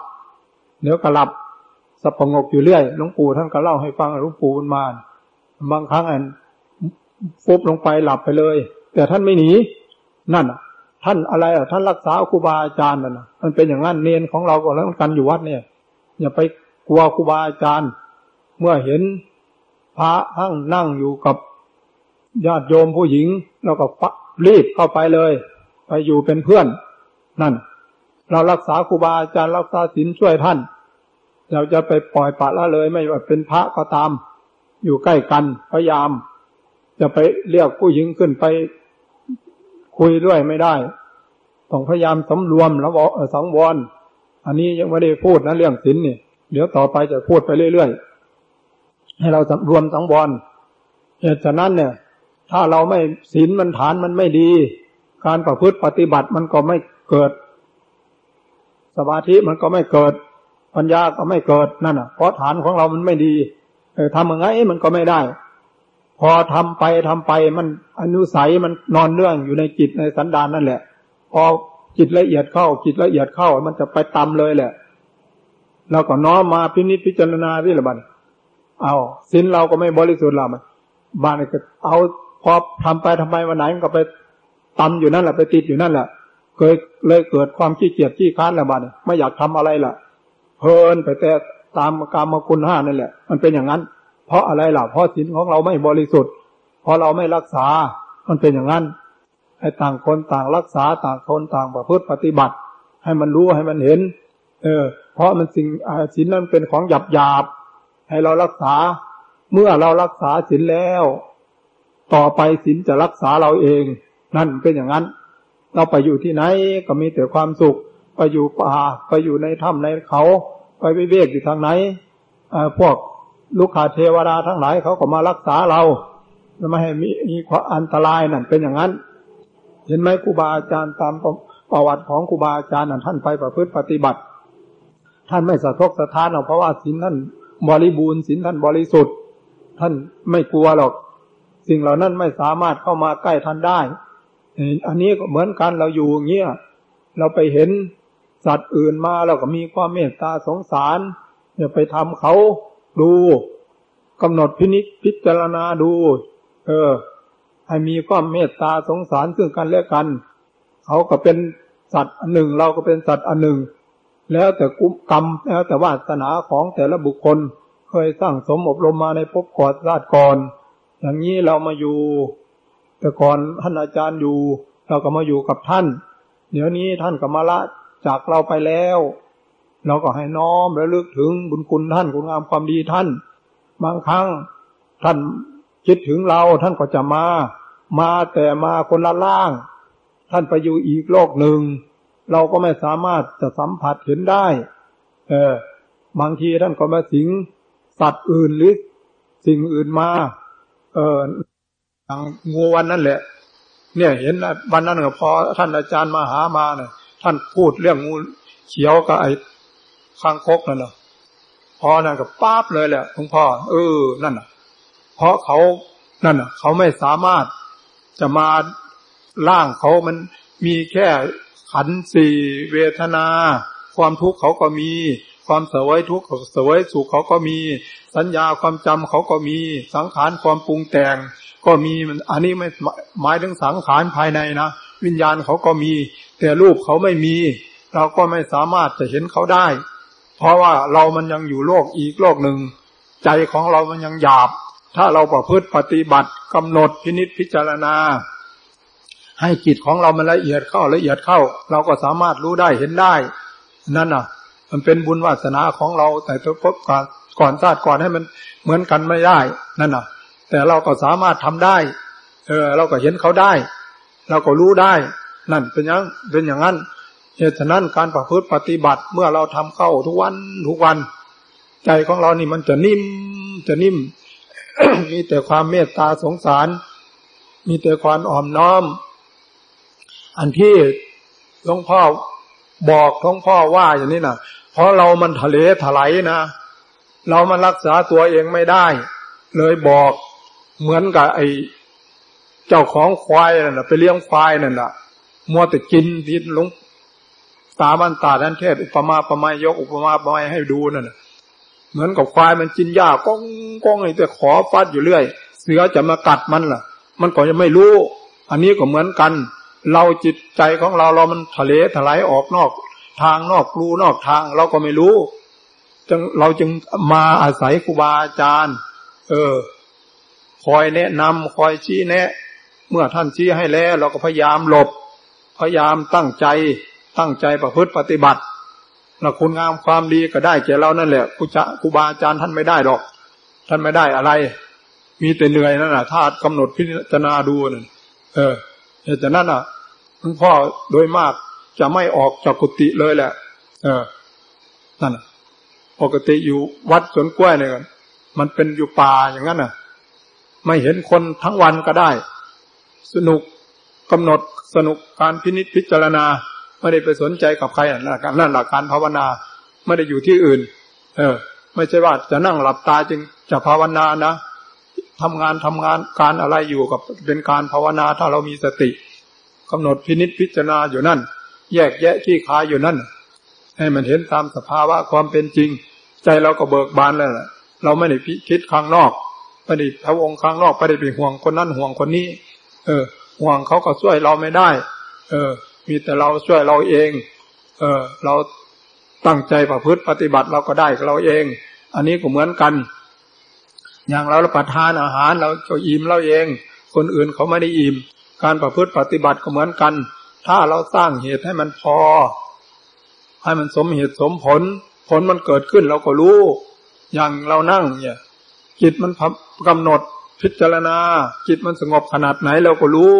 S1: เดี๋ยวก็หลับสปงกอยู่เรื่อยหลวงปู่ท่านก็เล่าให้ฟังหลวงปู่มันมาบางครั้งอันฟุบลงไปหลับไปเลย แต่ท่านไม่หนี นั่นท่านอะไรอะท่านรักษาครูบาอาจารย์นั่นมันเป็นอย่างนั้นเนนของเราก็แล้วกันอยู่วัดเนี่ย อย่าไปกลัวครูบาอาจารย์ เมื่อเห็นพระทั้งนั่งอยู่กับญาติโยมผู้หญิง เราก็รีบเข้าไปเลย ไปอยู่เป็นเพื่อน นั่น เรารักษาครูบาอาจารย์รักษาศีลช่วยท่าน เราจะไปปล่อยปละละเลยไม่ว่าเป็นพระก็ตาม อยู่ใกล้กันพยายาม จะไปเรียกผู้หญิงขึ้นไปคุยด้วยไม่ได้ ต้องพยายามสำรวมแล้วสังวร อันนี้ยังไม่ได้พูดนะเรื่องศีลนี่ เดี๋ยวต่อไปจะพูดไปเรื่อยๆ ให้เราสำรวมสังวรเหตุฉะนั้นเนี่ย ถ้าเราไม่ศีลมันฐานมันไม่ดี การประพฤติปฏิบัติมันก็ไม่เกิด สมาธิมันก็ไม่เกิด ปัญญาก็ไม่เกิดนั่นอะ เพราะฐานของเรามันไม่ดีเออทำยังไงมันก็ไม่ได้ พอทำไปทำไปมันอนุสัยมันนอนเนื่องอยู่ในจิตในสันดานนั่นแหละ พอจิตละเอียดเข้า จิตละเอียดเข้า มันจะไปตำเลยแหละเราก็น้อมมาพินิจพิจารณาที่ละบันเอาสินเราก็ไม่บริสุทธิ์ละมันบ้านก็เอา พอทำไปทำไมวันไหนมันก็ไปตำอยู่นั่นแหละไปติดอยู่นั่นแหละเคยเลยเกิดความขี้เกียจขี้ค้านละบันไม่อยากทำอะไรล่ะเพลินไปแต่ตามกรรมคุณห้านั่นแหละ มันเป็นอย่างนั้น เพราะอะไรล่ะ เพราะศีลของเราไม่บริสุทธิ์เพราะเราไม่รักษา มันเป็นอย่างนั้นให้ต่างคนต่างรักษาต่างคนต่างประพฤติปฏิบัติ ให้มันรู้ให้มันเห็น เออ เพราะมันสิ่งศีลนั้นเป็นของหยาบหยาบให้เรารักษา เมื่อเรารักษาศีลแล้ว ต่อไปศีลจะรักษาเราเอง นั่นเป็นอย่างนั้น เราไปอยู่ที่ไหนก็มีแต่ความสุข ไปอยู่ป่าไปอยู่ในถ้ำในเขา ไปไปเวกอยู่ทางไหนพวกลูกขาเทวดาทั้งหลายเขาก็มารักษาเราไม่ให้มีมีความอันตรายนั่นเป็นอย่างนั้น เห็นไหมครูบาอาจารย์ตามประวัติของครูบาอาจารย์นั่นท่านไปประพฤติปฏิบัติ ท่านไม่สะทกสะท้านหรอกเพราะว่าศีลท่านบริบูรณ์ศีลท่านบริสุทธิ์ ท่านไม่กลัวหรอก สิ่งเหล่านั้นไม่สามารถเข้ามาใกล้ท่านได้ อันนี้ก็เหมือนกันเราอยู่อย่างเงี้ยเราไปเห็นสัตว์อื่นมาเราก็มีความเมตตาสงสารอย่าไปทำเขาดูกำหนดพินิจพิจารณาดู เออ ให้มีความเมตตาสงสารซึ่งกันและกัน เขาก็เป็นสัตว์อันหนึ่ง เราก็เป็นสัตว์อันหนึ่ง แล้วแต่กุกรรมแล้วแต่วาสนาของแต่ละบุคคล เคยสร้างสมอบรมมาในภพก่อนชาติก่อน อย่างนี้เรามาอยู่ แต่ก่อนท่านอาจารย์อยู่ เราก็มาอยู่กับท่าน เดี๋ยวนี้ท่านก็มาละจากเราไปแล้ว เราก็ให้น้อมระลึกถึงบุญคุณท่านคุณงามความดีท่าน บางครั้งท่านคิดถึงเราท่านก็จะมา มาแต่มาคนละล่าง ท่านไปอยู่อีกโลกหนึ่ง เราก็ไม่สามารถจะสัมผัสเห็นได้ เออบางทีท่านก็มาสิงสัตว์อื่นหรือสิ่งอื่นมา เอออย่างงูวันนั่นแหละ เนี่ย เห็นวันนั้นก็พอท่านอาจารย์มาหามาเนี่ยท่านพูดเรื่องงูเขียวกับไอ้ข้างคกนั่นเนาะพอนั่นก็ป๊าบเลยแหละหลวงพ่อ เออ นั่นน่ะ เพราะเขานั่นน่ะ เขาไม่สามารถจะมาล่างเขามันมีแค่ขันสี่เวทนา ความทุกข์เขาก็มี ความเสวยทุกข์เสวยสุขเขาก็มี สัญญาความจำเขาก็มีสังขารความปรุงแต่ง ก็มีมันอันนี้ไม่หมายถึงสังขารภายในนะวิญญาณเขาก็มี แต่รูปเขาไม่มี เราก็ไม่สามารถจะเห็นเขาได้ เพราะว่าเรามันยังอยู่โลกอีกโลกหนึ่ง ใจของเรามันยังหยาบ ถ้าเราประพฤติปฏิบัติกำหนดพินิษพิจารณา ให้จิตของเรามันละเอียดเข้าละเอียดเข้า เราก็สามารถรู้ได้เห็นได้ นั่นน่ะ มันเป็นบุญวาสนาของเรา แต่ตัวพบก่อนก่อนชาติก่อนให้มันเหมือนกันไม่ได้นั่นน่ะ แต่เราก็สามารถทำได้ เออ เราก็เห็นเขาได้ เราก็รู้ได้ นั่นเป็นอย่างเป็นอย่างนั้นเหตุฉะนั้นการประพฤติปฏิบัติเมื่อเราทำเข้าทุกวันทุกวัน ใจของเรานี่มันจะนิ่มจะนิ่ม มีแต่ความเมตตาสงสาร มีแต่ความอ่อมน้อม อันที่หลวงพ่อบอกหลวงพ่อว่าอย่างนี้น่ะ เพราะเรามันทะเลถลายนะ เรามันรักษาตัวเองไม่ได้ เลยบอกเหมือนกับไอ้เจ้าของควายนั่นแหะไปเลี้ยงควายนั่นแหละมัวแต่กินที่ลุงตาบันตาท่านเทศอุปมาประมายกอุปมาประมายให้ดูนั่นเหมือนกับควายมันกินหญ้าก้องก้องไอ้แต่ขอฟัดอยู่เรื่อย เสือจะมากัดมันล่ะ มันก็ยังไม่รู้ อันนี้ก็เหมือนกัน เราจิตใจของเราเรามันทะเลถลายออกนอก ทางนอกรูนอกทางเราก็ไม่รู้จึงเราจึงมาอาศัยครูบาอาจารย์ เออ คอยแนะนำคอยชี้แนะ เมื่อท่านชี้ให้แล้ว เราก็พยายามหลบ พยายามตั้งใจ ตั้งใจประพฤติปฏิบัติเราคุณงามความดีก็ได้แก่เรานั่นแหละครูจะครูบาอาจารย์ท่านไม่ได้หรอก ท่านไม่ได้อะไร มีแต่เหนื่อยนั่นแหละถ้ากำหนดพิจารณาดูนั่นเออเหตุนั้นอะหลวงพ่อโดยมาก จะไม่ออกจากกุฏิเลยแหละ เออนั่นปกติอยู่วัดสวนกล้วยเนี่ยมันเป็นอยู่ป่าอย่างนั้นน่ะ ไม่เห็นคนทั้งวันก็ได้ สนุกกำหนดสนุกการพินิจพิจารณา ไม่ได้ไปสนใจกับใครนั่นนั่นหลักการภาวนา ไม่ได้อยู่ที่อื่น เออ ไม่ใช่ว่าจะนั่งหลับตาจึงจะภาวนานะทำงานทำงานการอะไรอยู่กับเป็นการภาวนาถ้าเรามีสติกำหนดพินิจพิจารณาอยู่นั่น แยกแยะขี้คายอยู่นั่น ให้มันเห็นตามสภาวะความเป็นจริง ใจเราก็เบิกบานแล้วแหละเราไม่ได้พิคิดข้างนอกไม่ได้พระองค์ข้างนอกไม่ได้ไปห่วงคนนั้นห่วงคนนี้ เออ ห่วงเขาก็ช่วยเราไม่ได้ เออ มีแต่เราช่วยเราเอง เออ เราตั้งใจประพฤติปฏิบัติเราก็ได้เราเอง อันนี้ก็เหมือนกัน อย่างเราประทานอาหารเราจะอิ่มเราเอง คนอื่นเขาไม่ได้อิ่ม การประพฤติปฏิบัติก็เหมือนกัน ถ้าเราสร้างเหตุให้มันพอ ให้มันสมเหตุสมผล ผลมันเกิดขึ้นเราก็รู้ อย่างเรานั่งเนี่ย จิตมันกำหนดพิจารณา จิตมันสงบขนาดไหนเราก็รู้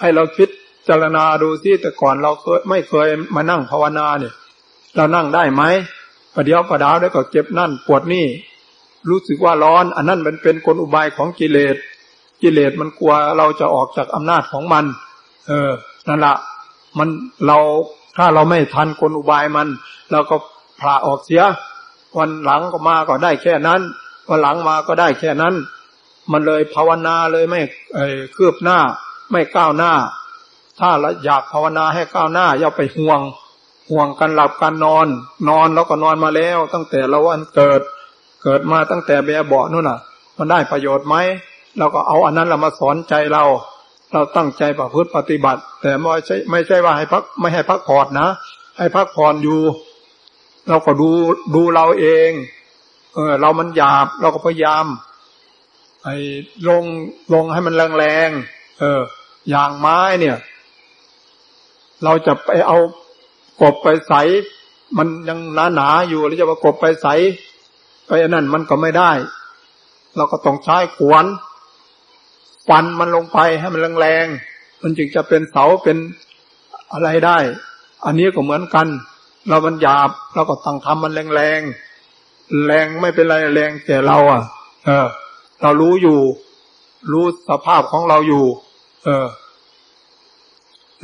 S1: ให้เราคิดจารณาดูซิแต่ก่อนเราเคยไม่เคยมานั่งภาวนาเนี่ยเรานั่งได้ไหมประเดี๋ยวประดาวได้ก็เจ็บนั่นปวดนี่ รู้สึกว่าร้อน อันนั้นมันเป็นกลอุบายของกิเลส กิเลสมันกลัวเราจะออกจากอำนาจของมัน เออ นั่นละมันเราถ้าเราไม่ทันกลอุบายมันเราก็ผ่าออกเสีย วันหลังก็มาก็ได้แค่นั้น วันหลังมาก็ได้แค่นั้น มันเลยภาวนาเลยไม่เอคืบหน้า ไม่ก้าวหน้า ถ้าเราอยากภาวนาให้ก้าวหน้า อย่าไปห่วง ห่วงกันหลับกันนอน นอนแล้วก็นอนมาแล้ว ตั้งแต่เราวันเกิด เกิดมาตั้งแต่เบเบาะนู่นน่ะ มันได้ประโยชน์ไหมเราก็เอาอันนั้นเรามาสอนใจเรา เราตั้งใจประพฤติปฏิบัติ แต่ไม่ใช่ไม่ใช่ว่าให้พักไม่ให้พักผ่อนนะ ให้พักผ่อนอยู่ เราก็ดูดูเราเอง เออ เรามันหยาบ เราก็พยายามไอ้ลงลงให้มันแรงๆเออ อย่างไม้เนี่ย เราจะไปเอากบไปใส มันยังหนาหนาอยู่แล้วจะมากบไปใสไปอันนั้นมันก็ไม่ได้ เราก็ต้องใช้ขวาน ฟันมันลงไปให้มันแรงๆ มันจึงจะเป็นเสาเป็นอะไรได้ อันนี้ก็เหมือนกัน เรามันหยาบเราก็ต้องทำมันแรงๆ แรงไม่เป็นไรแรงแต่เราอะ เออ เรารู้อยู่ รู้สภาพของเราอยู่ เออ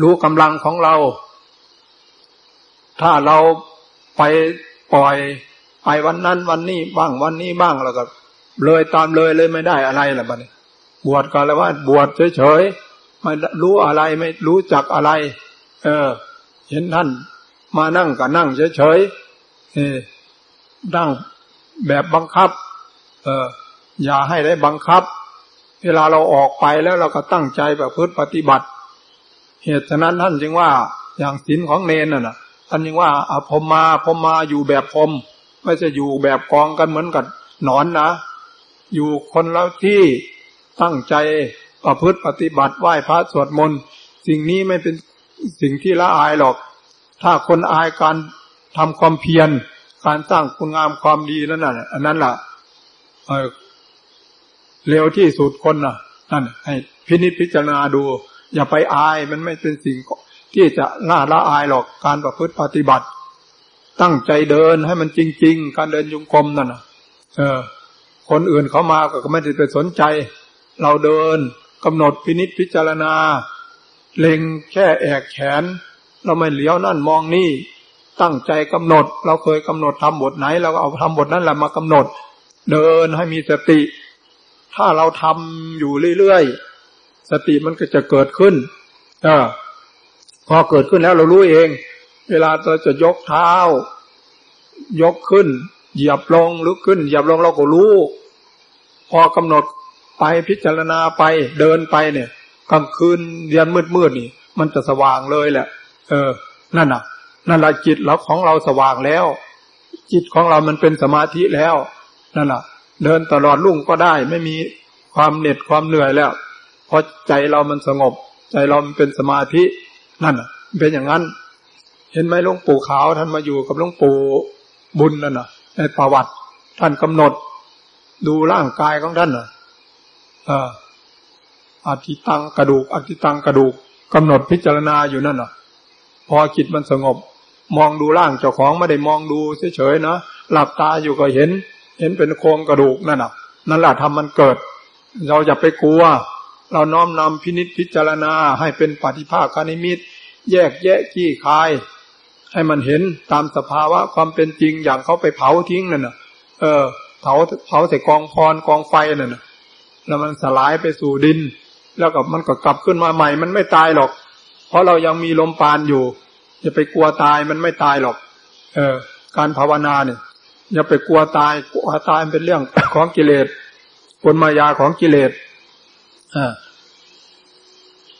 S1: รู้กำลังของเรา ถ้าเราไปปล่อยไปวันนั้นวันนี้บ้างวันนี้บ้างแล้วก็ เลยตามเลยเลยไม่ได้อะไรล่ะบัดนี้ บวชก็แล้วว่าบวชเฉยๆไม่รู้อะไรไม่รู้จักอะไร เออ เห็นท่านมานั่งก็นั่งเฉยๆเออนั่งแบบบังคับ เออ อย่าให้ได้บังคับ เวลาเราออกไปแล้วเราก็ตั้งใจแบบพฤติปฏิบัติ เหตุฉะนั้นท่านจึงว่าอย่างศีลของเนนน่ะท่านจึงว่าอภมมาพมมาอยู่แบบพรมไม่ใช่อยู่แบบกองกันเหมือนกับหนอนนะ อยู่คนละที่ ตั้งใจประพฤติปฏิบัติไหว้พระสวดมนต์สิ่งนี้ไม่เป็นสิ่งที่ละอายหรอก ถ้าคนอายการทำความเพียร การสร้างคุณงามความดีนั่นน่ะอันนั้นล่ะเเร็วที่สุดคนน่ะนั่นให้พินิจพิจารณาดู อย่าไปอายมันไม่เป็นสิ่งที่จะล่าละอายหรอกการประพฤติปฏิบัติ ตั้งใจเดินให้มันจริง ๆ การเดินยุงกรมนั่นน่ะ เออ คนอื่นเขามาก็ไม่ได้ไปสนใจ เราเดินกำหนดพินิษพิจารณา เล็งแค่แอกแขน เราไม่เหลียวนั่นมองนี่ ตั้งใจกำหนด เราเคยกำหนดทำบทไหน เราก็เอาทำบทนั้นแหละมากำหนด เดินให้มีสติ ถ้าเราทำอยู่เรื่อยๆสติมันก็จะเกิดขึ้นเออพอเกิดขึ้นแล้วเรารู้เอง เวลาเราจะยกเท้า ยกขึ้น เหยียบลงลุกขึ้น เหยียบลงเราก็รู้ พอกำหนด ไปพิจารณาไปเดินไปเนี่ยกลางคืนเรียนมืดมืดนี่ มันจะสว่างเลยแหละ เออ นั่นน่ะ นั่นแหละจิตเราของเราสว่างแล้ว จิตของเรามันเป็นสมาธิแล้ว นั่นแหละเดินตลอดลุ่งก็ได้ ไม่มีความเหน็ดความเหนื่อยแล้วเพราะใจเรามันสงบ ใจเรามันเป็นสมาธินั่นน่ะ เป็นอย่างนั้น เห็นไหมหลวงปู่ขาวท่านมาอยู่กับหลวงปู่บุญนั่นน่ะในประวัติท่านกำหนด ดูร่างกายของท่านน่ะ อธิตังกระดูกอธิตังกระดูกกำหนดพิจารณาอยู่นั่นน่ะ พอจิตมันสงบ มองดูร่างเจ้าของไม่ได้มองดูเฉยๆนะหลับตาอยู่ก็เห็น เห็นเป็นโครงกระดูกนั่นน่ะ นั่นแหละทำมันเกิด เราอย่าไปกลัว เราน้อมนำพินิษพิจารณาให้เป็นปฏิภาคานิมิต แยกแยะขี้คาย ให้มันเห็นตามสภาวะความเป็นจริงอย่างเขาไปเผาทิ้งนั่นน่ะ เออ เผาเผาใส่กองพรกองไฟนั่นน่ะ แล้วมันสลายไปสู่ดิน แล้วก็มันก็กลับขึ้นมาใหม่ มันไม่ตายหรอก เพราะเรายังมีลมปานอยู่ อย่าไปกลัวตายมันไม่ตายหรอก เออ การภาวนาเนี่ยอย่าไปกลัวตายกลัวตายเป็นเรื่องของกิเลสผลมายาของกิเลสอ่า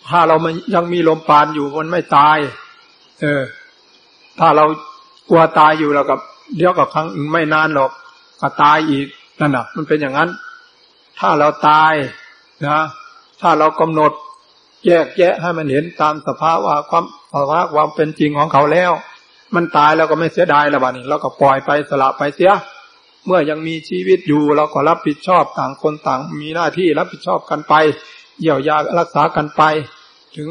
S1: ถ้าเรามันยังมีลมปานอยู่มันไม่ตาย เออ ถ้าเรากลัวตายอยู่แล้วกับเดี๋ยวกับครั้งไม่นานหรอกก็ตายอีกนั่นน่ะ มันเป็นอย่างนั้น ถ้าเราตายนะ ถ้าเรากำหนดแยกแยะให้มันเห็นตามสภาวะความสภาวะความเป็นจริงของเขาแล้ว มันตายเราก็ไม่เสียดายแล้วบ้านี้เราก็ปล่อยไปสละไปเสีย เมื่อยังมีชีวิตอยู่เราก็รับผิดชอบต่างคนต่าง มีหน้าที่รับผิดชอบกันไปเยียวยารักษากันไป ถึง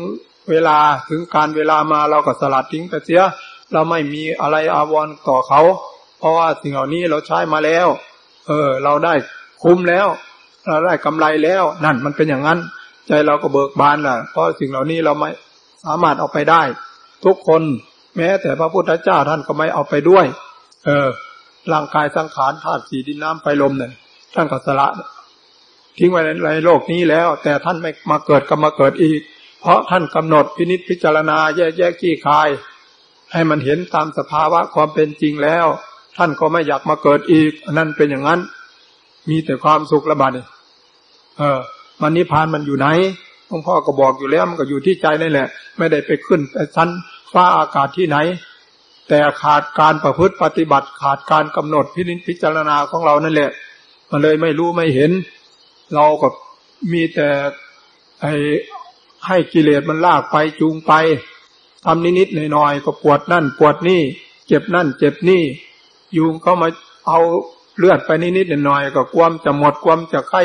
S1: เวลาถึงการเวลามาเราก็สลัดทิ้งไปเสีย เราไม่มีอะไรอาวรณ์ต่อเขา เพราะว่าสิ่งเหล่านี้เราใช้มาแล้ว เออ เราได้คุ้มแล้ว เราได้กำไรแล้วนั่นมันเป็นอย่างนั้น ใจเราก็เบิกบานล่ะเพราะสิ่งเหล่านี้เราไม่สามารถเอาไปได้ ทุกคนแม้แต่พระพุทธเจ้าท่านก็ไม่เอาไปด้วย เออ ร่างกายสังขารธาตุสีดินน้ำไฟลมเนี่ยท่านก็สละทิ้งไว้ในโลกนี้แล้ว แต่ท่านไม่มาเกิดก็มาเกิดอีก เพราะท่านกำหนดพินิษพิจารณาแยกแยกขี้คาย ให้มันเห็นตามสภาวะความเป็นจริงแล้ว ท่านก็ไม่อยากมาเกิดอีกนั่นเป็นอย่างนั้น มีแต่ความสุขระบาดเนี่ย เออ มันนิพพานมันอยู่ไหนหลวงพ่อก็บอกอยู่แล้ว มันก็อยู่ที่ใจนี่แหละ ไม่ได้ไปขึ้นไปชั้นฟ้าอากาศที่ไหน แต่ขาดการประพฤติปฏิบัติ ขาดการกำหนดพิพจารณาของเรานั่นแหละ มันเลยไม่รู้ไม่เห็น เราก็มีแต่ไอ้ให้กิเลสมันลากไปจูงไปทำนิดๆหน่อยๆก็ปวดนั่นปวดนี่ เจ็บนั่น เจ็บนี่ ยุงก็มาเอาเลือดไปนิดๆหน่อยๆก็ความจะหมดความจะไข้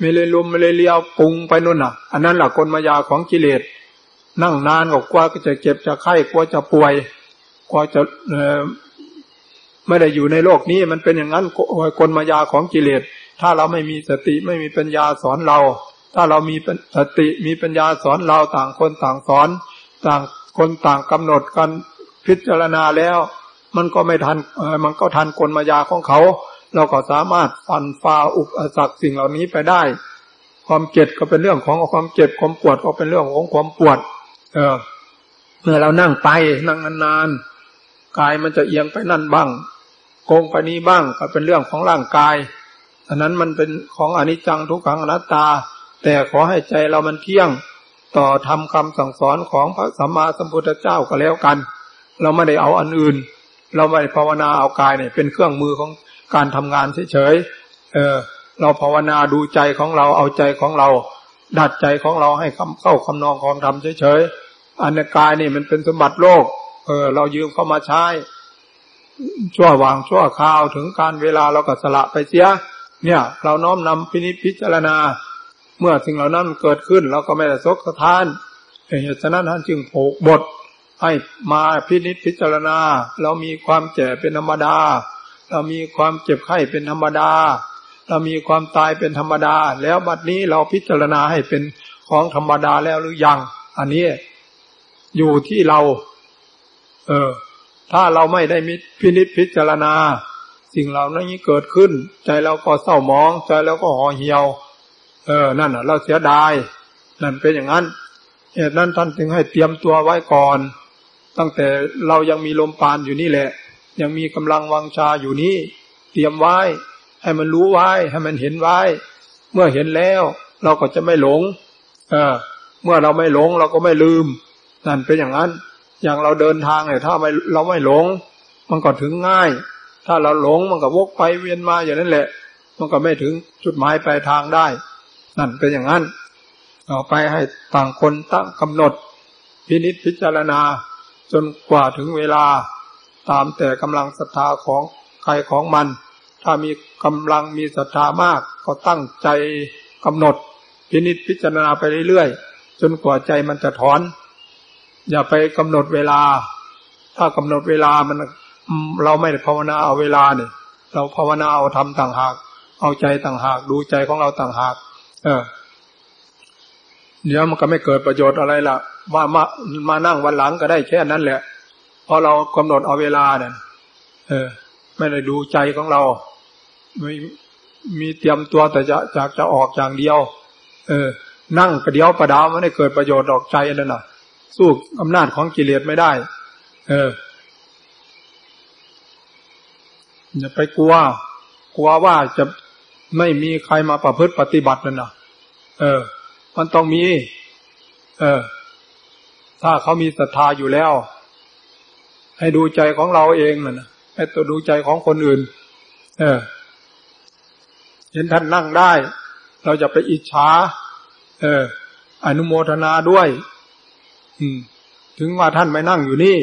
S1: ม่เลยลุมไม่เลยเลี้ยวปุงไปนู่นน่ะ อันนั้นแหละกลมายาของกิเลส นั่งนานก็กลัวก็จะเจ็บจะไข้กลัวจะป่วยกลัวจะไม่ได้อยู่ในโลกนี้มันเป็นอย่างนั้นกลมายาของกิเลส ถ้าเราไม่มีสติไม่มีปัญญาสอนเรา ถ้าเรามีสติมีปัญญาสอนเราต่างคนต่างสอน ต่างคนต่างกำหนดกันพิจารณาแล้ว มันก็ไม่ทันมันก็ทันกลมายาของเขา เราก็สามารถฟันฟ้าอุปสรรคสิ่งเหล่านี้ไปได้ ความเจ็บก็เป็นเรื่องของความเจ็บความปวดก็เป็นเรื่องของความปวด เออเมื่อเรานั่งไปนั่งนานๆกายมันจะเอียงไปนั่นบ้างโกงไปนี้บ้างก็เป็นเรื่องของร่างกายอันนั้นมันเป็นของอนิจจังทุกขังอนัตตา แต่ขอให้ใจเรามันเที่ยง ต่อทำคำสั่งสอนของพระสัมมาสัมพุทธเจ้าก็แล้วกัน เราไม่ได้เอาอันอื่น เราไม่ภาวนาเอากายเนี่ยเป็นเครื่องมือของ การทำงานเฉยๆเออเราภาวนาดูใจของเราเอาใจของเรา ดัดใจของเราให้เข้าคำนองของธรรมเฉยๆอันกายนี่มันเป็นสมบัติโลก เออ เรายืมเข้ามาใช้ชั่ววางชั่วคราวถึงการเวลาเราก็สละไปเสีย เนี่ย เราน้อมนำพินิจพิจารณา เมื่อสิ่งเหล่านั้นเกิดขึ้นเราก็ไม่ได้ซกสะท้านเหตุฉะนั้นท่านจึงผูกบทให้มาพินิจพิจารณา เรามีความแก่เป็นธรรมดา เรามีความเจ็บไข้เป็นธรรมดา เรามีความตายเป็นธรรมดา แล้วบัดนี้เราพิจารณาให้เป็นของธรรมดาแล้วหรือยัง อันนี้อยู่ที่เรา เออ ถ้าเราไม่ได้มิพินิจพิจารณา สิ่งเหล่านี้เกิดขึ้น ใจเราก็เศร้ามอง ใจเราก็ห่อเหี่ยว เออ นั่นอะเราเสียดาย นั่นเป็นอย่างนั้นเหตุนั้นท่านจึงให้เตรียมตัวไว้ก่อน ตั้งแต่เรายังมีลมปานอยู่นี่แหละ ยังมีกำลังวังชาอยู่นี่เตรียมไว้ ให้มันรู้ไว้ ให้มันเห็นไว้ เมื่อเห็นแล้ว เราก็จะไม่หลงเออเมื่อเราไม่หลงเราก็ไม่ลืม นั่นเป็นอย่างนั้น อย่างเราเดินทางเนี่ยถ้าไม่เราไม่หลง มันก็ถึงง่าย ถ้าเราหลงมันก็วกไปเวียนมาอย่างนั้นแหละ มันก็ไม่ถึงจุดหมายปลายทางได้ นั่นเป็นอย่างนั้นต่อไปให้ต่างคนตั้งกำหนด พินิจพิจารณา จนกว่าถึงเวลา ตามแต่กำลังศรัทธาของใครของมัน ถ้ามีกำลังมีศรัทธามากก็ตั้งใจกำหนด พินิจพิจารณาไปเรื่อยๆ จนกว่าใจมันจะถอน อย่าไปกำหนดเวลา ถ้ากำหนดเวลามันเราไม่ได้ภาวนาเอาเวลาเนี่ยเราภาวนาเอาทำต่างหาก เอาใจต่างหาก ดูใจของเราต่างหาก เออเดี๋ยวมันก็ไม่เกิดประโยชน์อะไรล่ะว่ามามานั่งวันหลังก็ได้แค่นั้นแหละ พอเรากำหนดเอาเวลาเนี่ยเออ ไม่ได้ดูใจของเรา ไม่มีเตรียมตัวแต่จะจากจะออกอย่างเดียว เออ นั่งกระเดียวประดาวไม่ได้เกิดประโยชน์ออกใจนั่นน่ะ สู้อำนาจของกิเลสไม่ได้ เอออย่าไปกลัว กลัวว่าจะไม่มีใครมาประพฤติปฏิบัตินั่นนะเออ มันต้องมี เออ ถ้าเขามีศรัทธาอยู่แล้ว ให้ดูใจของเราเองนะให้ตัวดูใจของคนอื่น เออ เห็นท่านนั่งได้ เราจะไปอิจฉา เออ อนุโมทนาด้วย อืม ถึงว่าท่านไม่นั่งอยู่นี่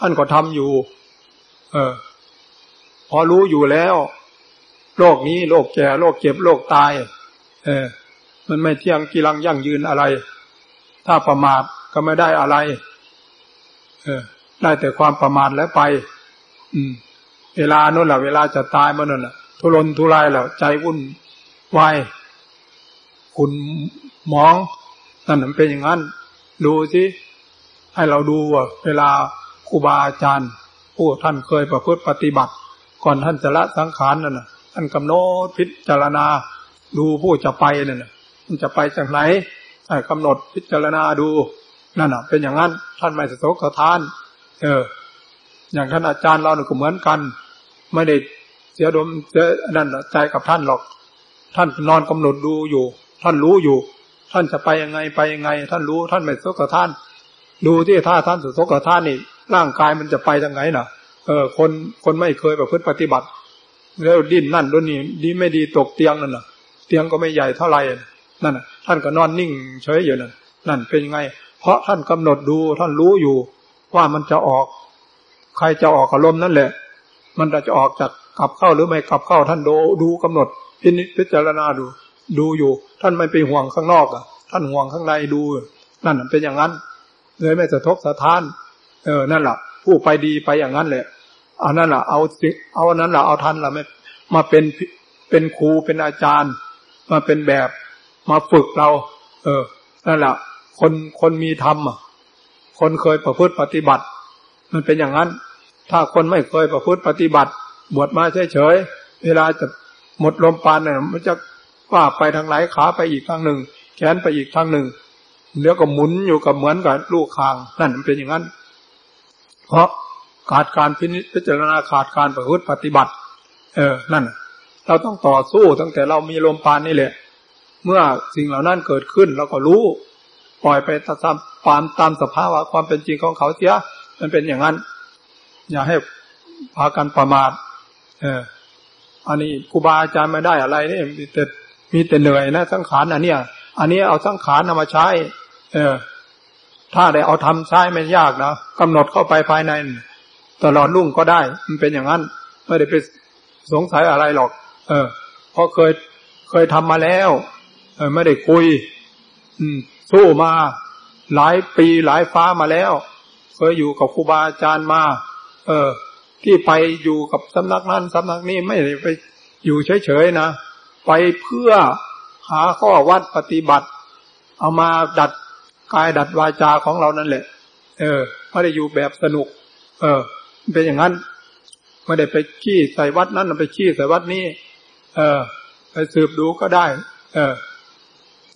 S1: ท่านก็ทำอยู่ เออ พอรู้อยู่แล้ว โลกนี้โลกแก่โลกเจ็บโลกตาย เออ มันไม่เที่ยงกีรังยั่งยืนอะไร ถ้าประมาทก็ไม่ได้อะไร เออ ได้แต่ความประมาทแล้วไป อืม เวลานั่นแหละเวลาจะตายมันนั่นแหละทุรนทุรายแล้วใจวุ่นวายคุณมองนั่นมันเป็นอย่างนั้น ดูสิให้เราดูว่าเวลาครูบาอาจารย์ ผู้ท่านเคยประพฤติปฏิบัติ ก่อนท่านจะละสังขารนั่นน่ะ ท่านกำหนดพิจารณา ดูผู้จะไปนั่นน่ะมันจะไปจากไหนให้กำหนดพิจารณาดูนั่นน่ะ เป็นอย่างนั้น ท่านไม่สะทกสะท้าน เออ อย่างท่านอาจารย์เราเนี่ยก็เหมือนกัน ไม่ได้เสียดมเสียนั่นใจกับท่านหรอก ท่านนอนกำหนดดูอยู่ ท่านรู้อยู่ ท่านจะไปยังไงไปยังไง ท่านรู้ท่านไม่สะทกสะท้าน ดูที่ถ้าท่านสะทกสะท้านนี่ร่างกายมันจะไปทางไหนน่ะ เออ คนคนไม่เคยประพฤติปฏิบัติ แล้วดิ้นนั่นด้นนี่ดีไม่ดีตกเตียงนั่นน่ะ เตียงก็ไม่ใหญ่เท่าไหร่นั่นน่ะ ท่านก็นอนนิ่งเฉยอยู่นั่นนั่นเป็นยังไง เพราะท่านกำหนดดูท่านรู้อยู่ ว่ามันจะออก ใครจะออกอารมณ์นั่นแหละ มันจะออกจากกลับเข้าหรือไม่กลับเข้าท่านดูดูกำหนดพินิจพิจารณาดู ดูอยู่ ท่านไม่ไปห่วงข้างนอกอะ ท่านห่วงข้างในดู นั่นเป็นอย่างนั้น เลยไม่สะทกสะท้าน เออนั่นแหละผู้ไปดีไปอย่างนั้นแหละเอานั่นแหละเอาสิเอานั้นแหละเอาท่านละไม่มาเป็นเป็นครูเป็นอาจารย์ มาเป็นแบบ มาฝึกเรา เออนั่นแหละคนคนมีธรรมอะ คนเคยประพฤติปฏิบัติ มันเป็นอย่างนั้น ถ้าคนไม่เคยประพฤติปฏิบัติ บวชมาเฉยๆเวลาจะหมดลมปานเนี่ยมันจะว่าไปทางไหนขาไปอีกทางหนึ่ง แขนไปอีกทางหนึ่งเนื้อก็หมุนอยู่กับเหมือนกับลูกคางนั่นมันเป็นอย่างนั้น เพราะขาดการพิจารณาขาดการประพฤติปฏิบัติ เออ นั่น เราต้องต่อสู้ตั้งแต่เรามีลมปานนี่แหละ เมื่อสิ่งเหล่านั้นเกิดขึ้นเราก็รู้ ล่อยไปตามปามตามสภาวะความเป็นจริงของเขาเสีย มันเป็นอย่างนั้น อย่าให้พากันประมาท เออ อันนี้ครูบาอาจารย์ไม่ได้อะไรนี่มีแต่มีแต่เหนื่อยนะสังขารอันเนี้ยอันนี้เอาสังขารนำมาใช้ เออ ถ้าได้เอาทำใช้ไม่ยากนะกำหนดเข้าไปภายใน ตลอดรุ่งก็ได้ มันเป็นอย่างนั้น ไม่ได้ไปสงสัยอะไรหรอก เออเพราะเคยเคยทำมาแล้ว เออไม่ได้คุย อืม สู้มา หลายปีหลายฟ้ามาแล้ว เคยอยู่กับครูบาอาจารย์มา เออ ที่ไปอยู่กับสำนักนั้นสำนักนี้ไม่ได้ไปอยู่เฉยๆนะ ไปเพื่อหาข้อวัดปฏิบัติ เอามาดัดกายดัดวาจาของเรานั่นแหละ เออไม่ได้อยู่แบบสนุก เออ เป็นอย่างนั้นไม่ได้ไปขี้ใส่วัดนั้นไปขี้ใส่วัดนี้ เออ ไปสืบดูก็ได้ เออ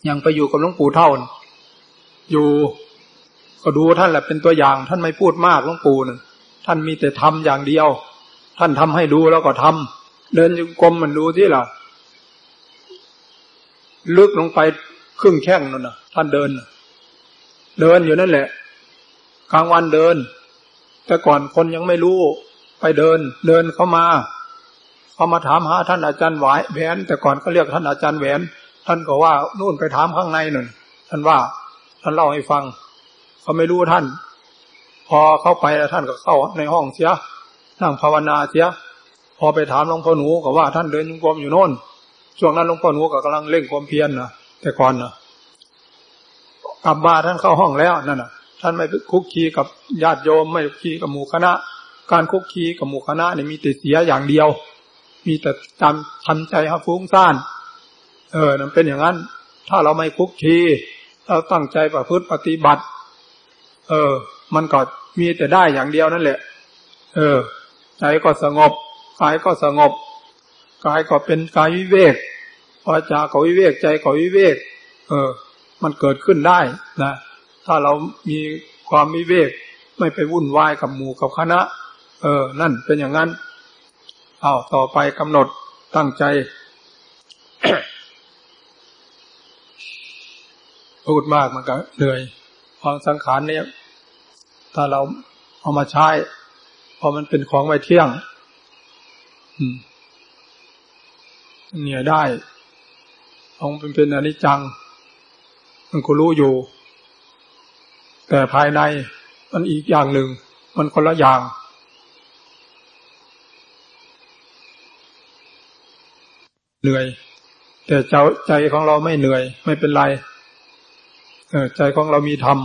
S1: ยังไปอยู่กับหลวงปู่เท่าน อยู่ ก็ดูท่านแหละเป็นตัวอย่าง ท่านไม่พูดมากหลวงปู่น่ะท่านมีแต่ทำอย่างเดียว ท่านทำให้ดูแล้วก็ทำเดินจงกรมมันดูที่ล่ะลึกลงไปครึ่งแข้งนั่นน่ะท่านเดิน เดินอยู่นั่นแหละกลางวันเดิน แต่ก่อนคนยังไม่รู้ ไปเดิน เดินเข้ามาเขามาถามหาท่านอาจารย์หวายแหวนแต่ก่อนเขาเรียกท่านอาจารย์แหวน ท่านก็ว่านู่นไปถามข้างในหนึ่งท่านว่า ท่านเล่าให้ฟัง เขาไม่รู้ท่าน พอเข้าไปแล้วท่านก็เข้าในห้องเสีย นั่งภาวนาเสีย พอไปถามหลวงพ่อหนูก็ว่าท่านเดินยงกรมอยู่โน่น ช่วงนั้นหลวงพ่อหนูก็กำลังเล่งความเพียรนนะแต่ก่อนนะกลับมาท่านเข้าห้องแล้วนั่นน่ะท่านไม่คุกคีกับญาติโยมไม่คุกคีกับหมู่คณะ การคุกคีกับหมู่คณะเนี่ยมีแต่เสียอย่างเดียว มีแต่จำทำใจให้ฟุ้งซ่าน เออนั่นเป็นอย่างนั้น ถ้าเราไม่คุกคี เราตั้งใจประพฤติปฏิบัติ เออ มันก็มีแต่ได้อย่างเดียวนั่นแหละ เออ ใจก็สงบกายก็สงบกายก็เป็นกายวิเวกวาจาก็วิเวกใจก็วิเวก เออ มันเกิดขึ้นได้นะถ้าเรามีความมิเวก ไม่ไปวุ่นวายกับหมู่กับคณะ เออ นั่นเป็นอย่างนั้นเอาต่อไปกำหนดตั้งใจ พูดมากมันก็เหนื่อยความสังขารเนี่ยถ้าเราเอามาใช้พอมันเป็นของไวเที่ยง อืมเนี่ยได้ของเป็นเป็นอนิจจัง มันก็รู้อยู่ แต่ภายในมันอีกอย่างหนึ่ง มันคนละอย่าง เหนื่อย แต่ใจของเราไม่เหนื่อย ไม่เป็นไร ใจของเรามีธรรม